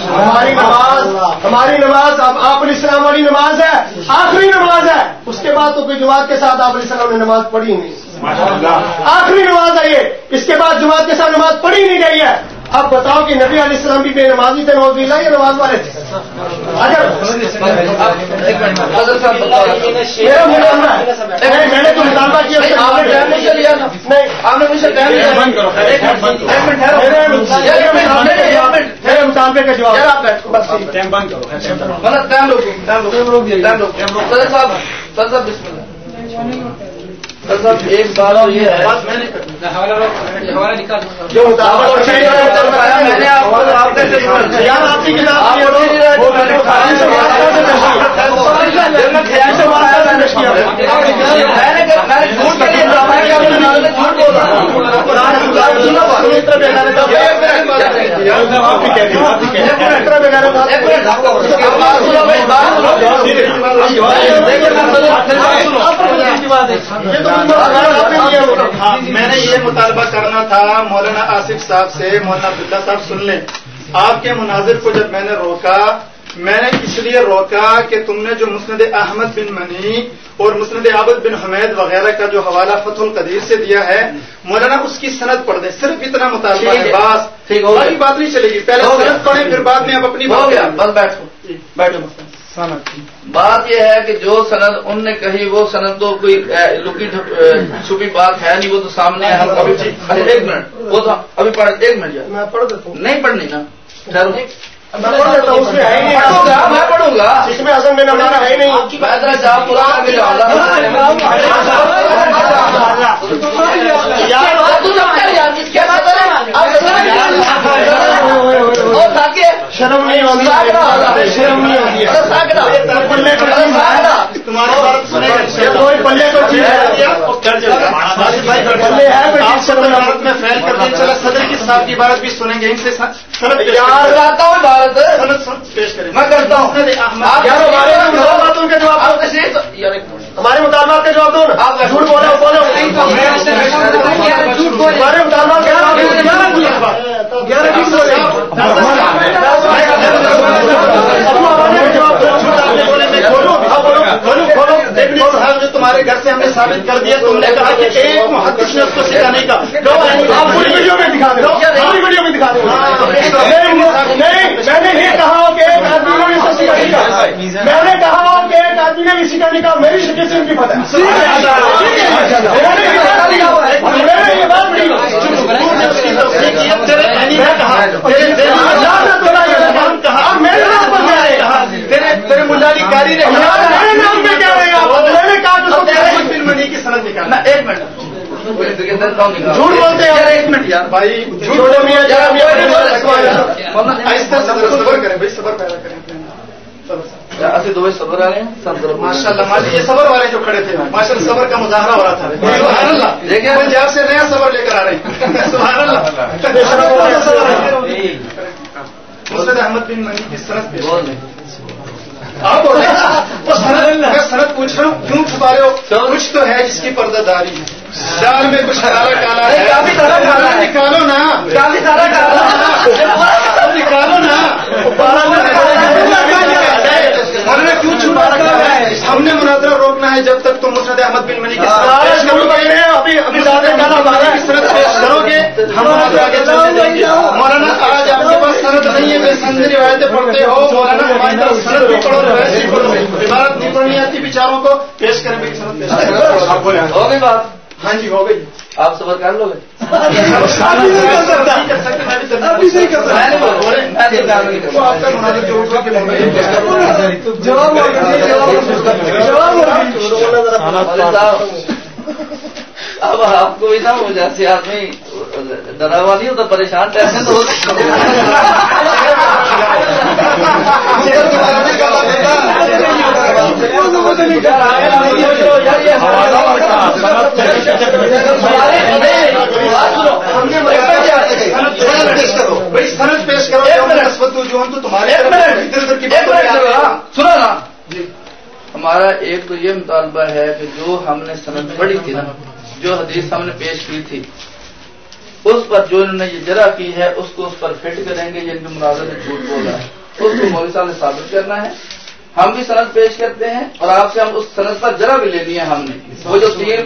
ہماری نماز ہماری نماز اب آپ علیہ السلام والی نماز ہے آخری نماز ہے۔ اس کے بعد تو کوئی جماعت کے ساتھ آپ علیہ السلام نے نماز پڑھی نہیں۔ آخری نماز ہے یہ۔ اس کے بعد جماعت کے ساتھ نماز پڑھی نہیں گئی ہے۔ اب بتاؤ کہ نبی علیہ السلام بھی بے نمازی تھے نوز یا نماز والے تھے؟ اگر میں نے تو مطالبہ کیا میرے مطالبے کا جواب۔ ایک بات اور یہ ہے جو مطالبہ میں آپ کی کتاب میں نے یہ مطالبہ کرنا تھا مولانا آصف صاحب سے مولانا عبداللہ صاحب سن لیں۔ آپ کے مناظر کو جب میں نے روکا میں نے اس لیے روکا کہ تم نے جو مسند احمد بن منی اور مسند عابد بن حمید وغیرہ کا جو حوالہ فتح القدیر سے دیا ہے مولانا اس کی صنعت پڑھ دیں صرف اتنا مطالبہ ہے بات بڑی بات نہیں چلے گی۔ پہلے صنعت پڑھیں پھر بعد میں آپ اپنی بات بس بیٹھو۔ بیٹھو۔ بات یہ ہے کہ جو سند ان نے کہی وہ سند تو کوئی لکی چھپی بات ہے نہیں وہ تو سامنے ہے ایک منٹ وہ تو ابھی پڑھ ایک منٹ میں پڑھ دیتا ہوں نہیں پڑھنی نا میں پڑھوں گا اس میں اصل میں ہمارا ہے ہی نہیں شرم نہیں ہوتی شرم نہیں ہوتی ہے کوئی پلے کو چیز پلے میں فیل کر دیں چلا صدر کی صاحب کی عبارت بھی سنیں گے ان سے ہوں پیش کریں میں کرتا ہوں کا جواب۔ ہمارے مطالبات کا جواب دو نا آپ جھوٹ بولو بولو ہمارے مطالبات کا جواب دو گیارہ جھوٹ بولے جو تمہارے گھر سے ہم نے ثابت کر دیا تم نے کہا کہ ایک محدث نے اس کو سکھانے کا آپ پوری ویڈیو میں دکھا دو پوری ویڈیو میں دکھا دو نہیں میں نے یہ کہا کہ ایک آدمی نے بھی سکھانے کا میں نے کہا کہ ایک آدمی نے بھی سکھانے کا میری شکل سے ان کی پتہ میں نے یہ بات آپ میرے کاری نے میرے نام پہ کیا رہے آپ میں نے کہا کہ احمد بن منی کی سند نکالنا ایک منٹ۔ جھوٹ بولتے ہیں ایک منٹ۔ یار بھائی جھوٹ بولو میاں جرا میاں آہستہ صبر کریں بھائی صبر پیدا کریں۔ دو صبر آ رہے ہیں سب ماشاء اللہ ماشاء یہ صبر والے جو کھڑے تھے ماشاء اللہ صبر کا مظاہرہ ہو رہا تھا۔ سبحان اللہ۔ دیکھیں۔ پنجاب سے نیا صبر لے کر آ رہے ہیں۔ سبحان اللہ۔ احمد بن منی کی بول دیں آپ سند پوچھ رہا ہوں کیوں چھپا رہے ہو کچھ تو ہے جس کی پردہ داری ہے۔ دال میں کچھ کالا کالا ہے۔ کافی سارا کالا۔ نکالو نا۔ کافی سارا کام نکالو نا۔ ہم نے کیوں چھپا رکھا ہے ہم نے مناظرہ روکنا ہے جب تک تم مسرد احمد بن منی سرد پیش کرو گے۔ گے۔ ہم آگے چلتے جائیں گے مولانا آج آپ کے پاس سند نہیں ہے بے سند روایتیں پڑھتے ہو۔ مولانا ہماری طرف سند بھی پڑھو روایت پڑھو۔ عبارت نہیں پڑھنی آتی بیچاروں کو پیش کریں پیش بولیں۔ ہو گئی بات۔ ہاں جی ہو گئی۔ آپ صبر کر لو گے؟ ابھی نہیں کر نہیں کر اب آپ کو بھی نہ ہو جیسے آدمی ڈرا ہوا نہیں ہوتا پریشان ٹینشن تو ہوتی بھائی سند پیش کرو نسبت جو ہم تو تمہارے سنو نا، سنو ہمارا ایک تو یہ مطالبہ ہے کہ جو ہم نے سند پڑھی تھی نا جو حدیث ہم نے پیش کی تھی اس پر جو انہوں نے یہ جرا کی ہے اس کو اس پر فٹ کریں گے جن کے مناظر نے جھوٹ بولا ہے۔ اس کو مولوی صاحب نے ثابت کرنا ہے۔ ہم بھی سند پیش کرتے ہیں اور آپ سے ہم اس سند پر جرا بھی لینی ہے ہم نے۔ وہ جو تین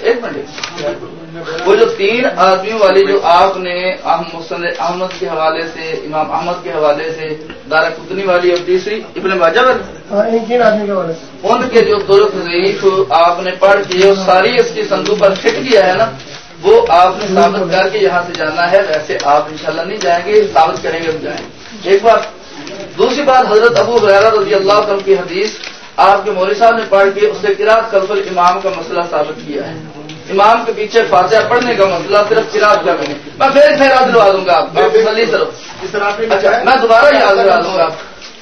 ایک منٹ۔ وہ جو تین آدمیوں والی جو آپ نے احمد کے حوالے سے امام احمد کے حوالے سے دارا کتنی والی اور تیسری ابن ماجہ والی۔ ان کے جو دو ضعیف آپ نے پڑھ کے وہ ساری اس کی سندو پر فٹ کیا ہے نا وہ آپ نے ثابت کر کے یہاں سے جانا ہے۔ ویسے آپ انشاءاللہ نہیں جائیں گے ثابت کریں گے ہم جائیں۔ گے ایک بات دوسری بات حضرت ابو حریرہ رضی اللہ عنہ کی حدیث آپ کے مولوی صاحب نے پڑھ کے اس سے قرات کلفل امام کا مسئلہ ثابت کیا ہے۔ امام کے پیچھے فاتحہ پڑھنے کا مسئلہ صرف قرات کا نے میں پھر یاد دلوا دوں گا آپ۔ کو اچھا؟ میں دوبارہ یاد کرا دوں گا۔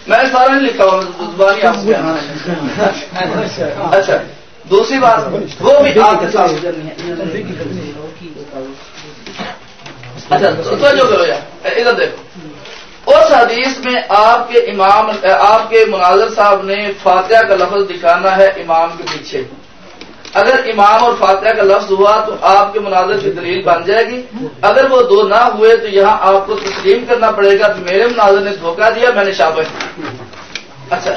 میں سارا نہیں لکھا زبان ہی آپ اچھا دوسری بات وہ بھی آپ کے ساتھ۔ اچھا جو کرو یار ادھر دیکھو۔ اس حدیث میں آپ کے امام، آپ کے مناظر صاحب نے فاتحہ کا لفظ دکھانا ہے امام کے پیچھے۔ اگر امام اور فاتحہ کا لفظ ہوا تو آپ کے مناظر کی دلیل بن جائے گی۔ اگر وہ دو نہ ہوئے تو یہاں آپ کو تسلیم کرنا پڑے گا۔ میرے مناظر نے دھوکہ دیا، میں نے شابش اچھا۔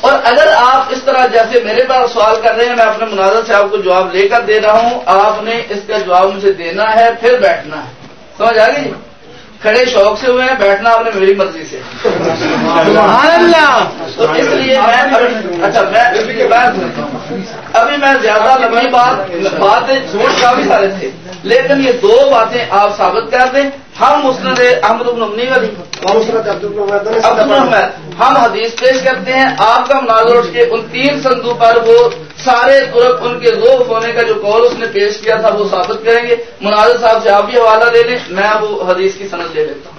اور اگر آپ اس طرح جیسے میرے پاس سوال کر رہے ہیں، میں اپنے مناظر سے آپ کو جواب لے کر دے رہا ہوں۔ آپ نے اس کا جواب مجھے دینا ہے، پھر بیٹھنا ہے۔ سمجھ آ گئی؟ کھڑے شوق سے ہوئے ہیں بیٹھنا آپ نے میری مرضی سے۔ تو اس لیے میں ابھی- اچھا میں ابھی میں زیادہ لمبی بات باتیں جھوٹ کافی سارے تھے لیکن یہ دو باتیں آپ ثابت کر دیں۔ ہم مسند احمد بن امنی والی عبد الرحمد ہم حدیث پیش کرتے ہیں۔ آپ کا مناظر اٹھ کے ان تین سندوں پر وہ سارے ترک ان کے ذوف ہونے کا جو قول اس نے پیش کیا تھا وہ ثابت کریں گے۔ مناظر صاحب سے آپ بھی حوالہ دے دیں میں وہ حدیث کی سند لے لیتا ہوں۔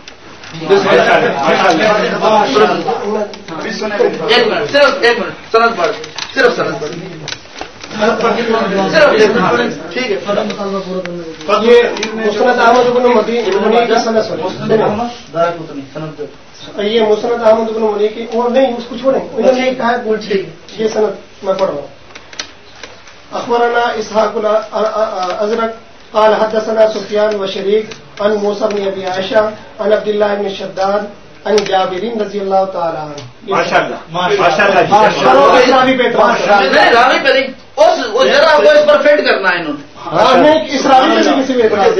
ایک منٹ صرف ایک منٹ سند پڑھ صرف سند پڑھ ٹھیک ہے۔ یہ مسرت احمد بن مدی منی کی سنت سنیں یہ مسرت احمد بن منی کی اور نہیں اس کو چھوڑیں۔ انہوں نے کہا ہے یہ سنت میں پڑھ رہا ہوں۔ اخبرنا اسحاق ازرق قال حدثنا سفیان و شریک ان موسم بن ابی عائشہ ان عبداللہ بن شداد ان جابرین رضی اللہ تعالی۔ راوی پہ نہیں اس وہ ذرا وہ اس پر فٹ کرنا ہے انہوں نے۔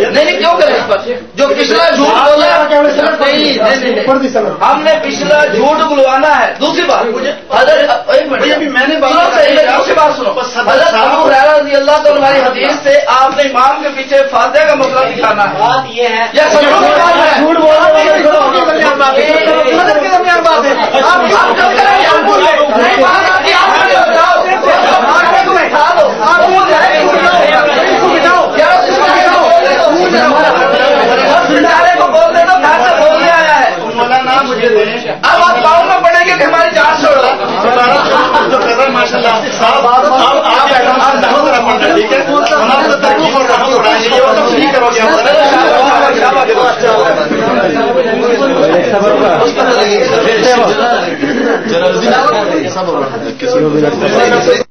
نہیں کیوں اس پر جو پچھلا جھوٹ بولا نہیں ہم نے پچھلا جھوٹ بلوانا ہے دوسری بات میں نے دوسری بات سنو حضرت ابو رضی اللہ تعالیٰ ہماری حدیث سے آپ نے امام کے پیچھے فاتحہ کا مسئلہ دکھانا ہے بات یہ ہے جھوٹ بول سلطانے کو بول آیا ہے اب آپ پاؤں میں پڑیں گے کہ ہماری جان چھوڑو ماشاء اللہ ٹھیک ہے ترکیب اور یہ کرو گے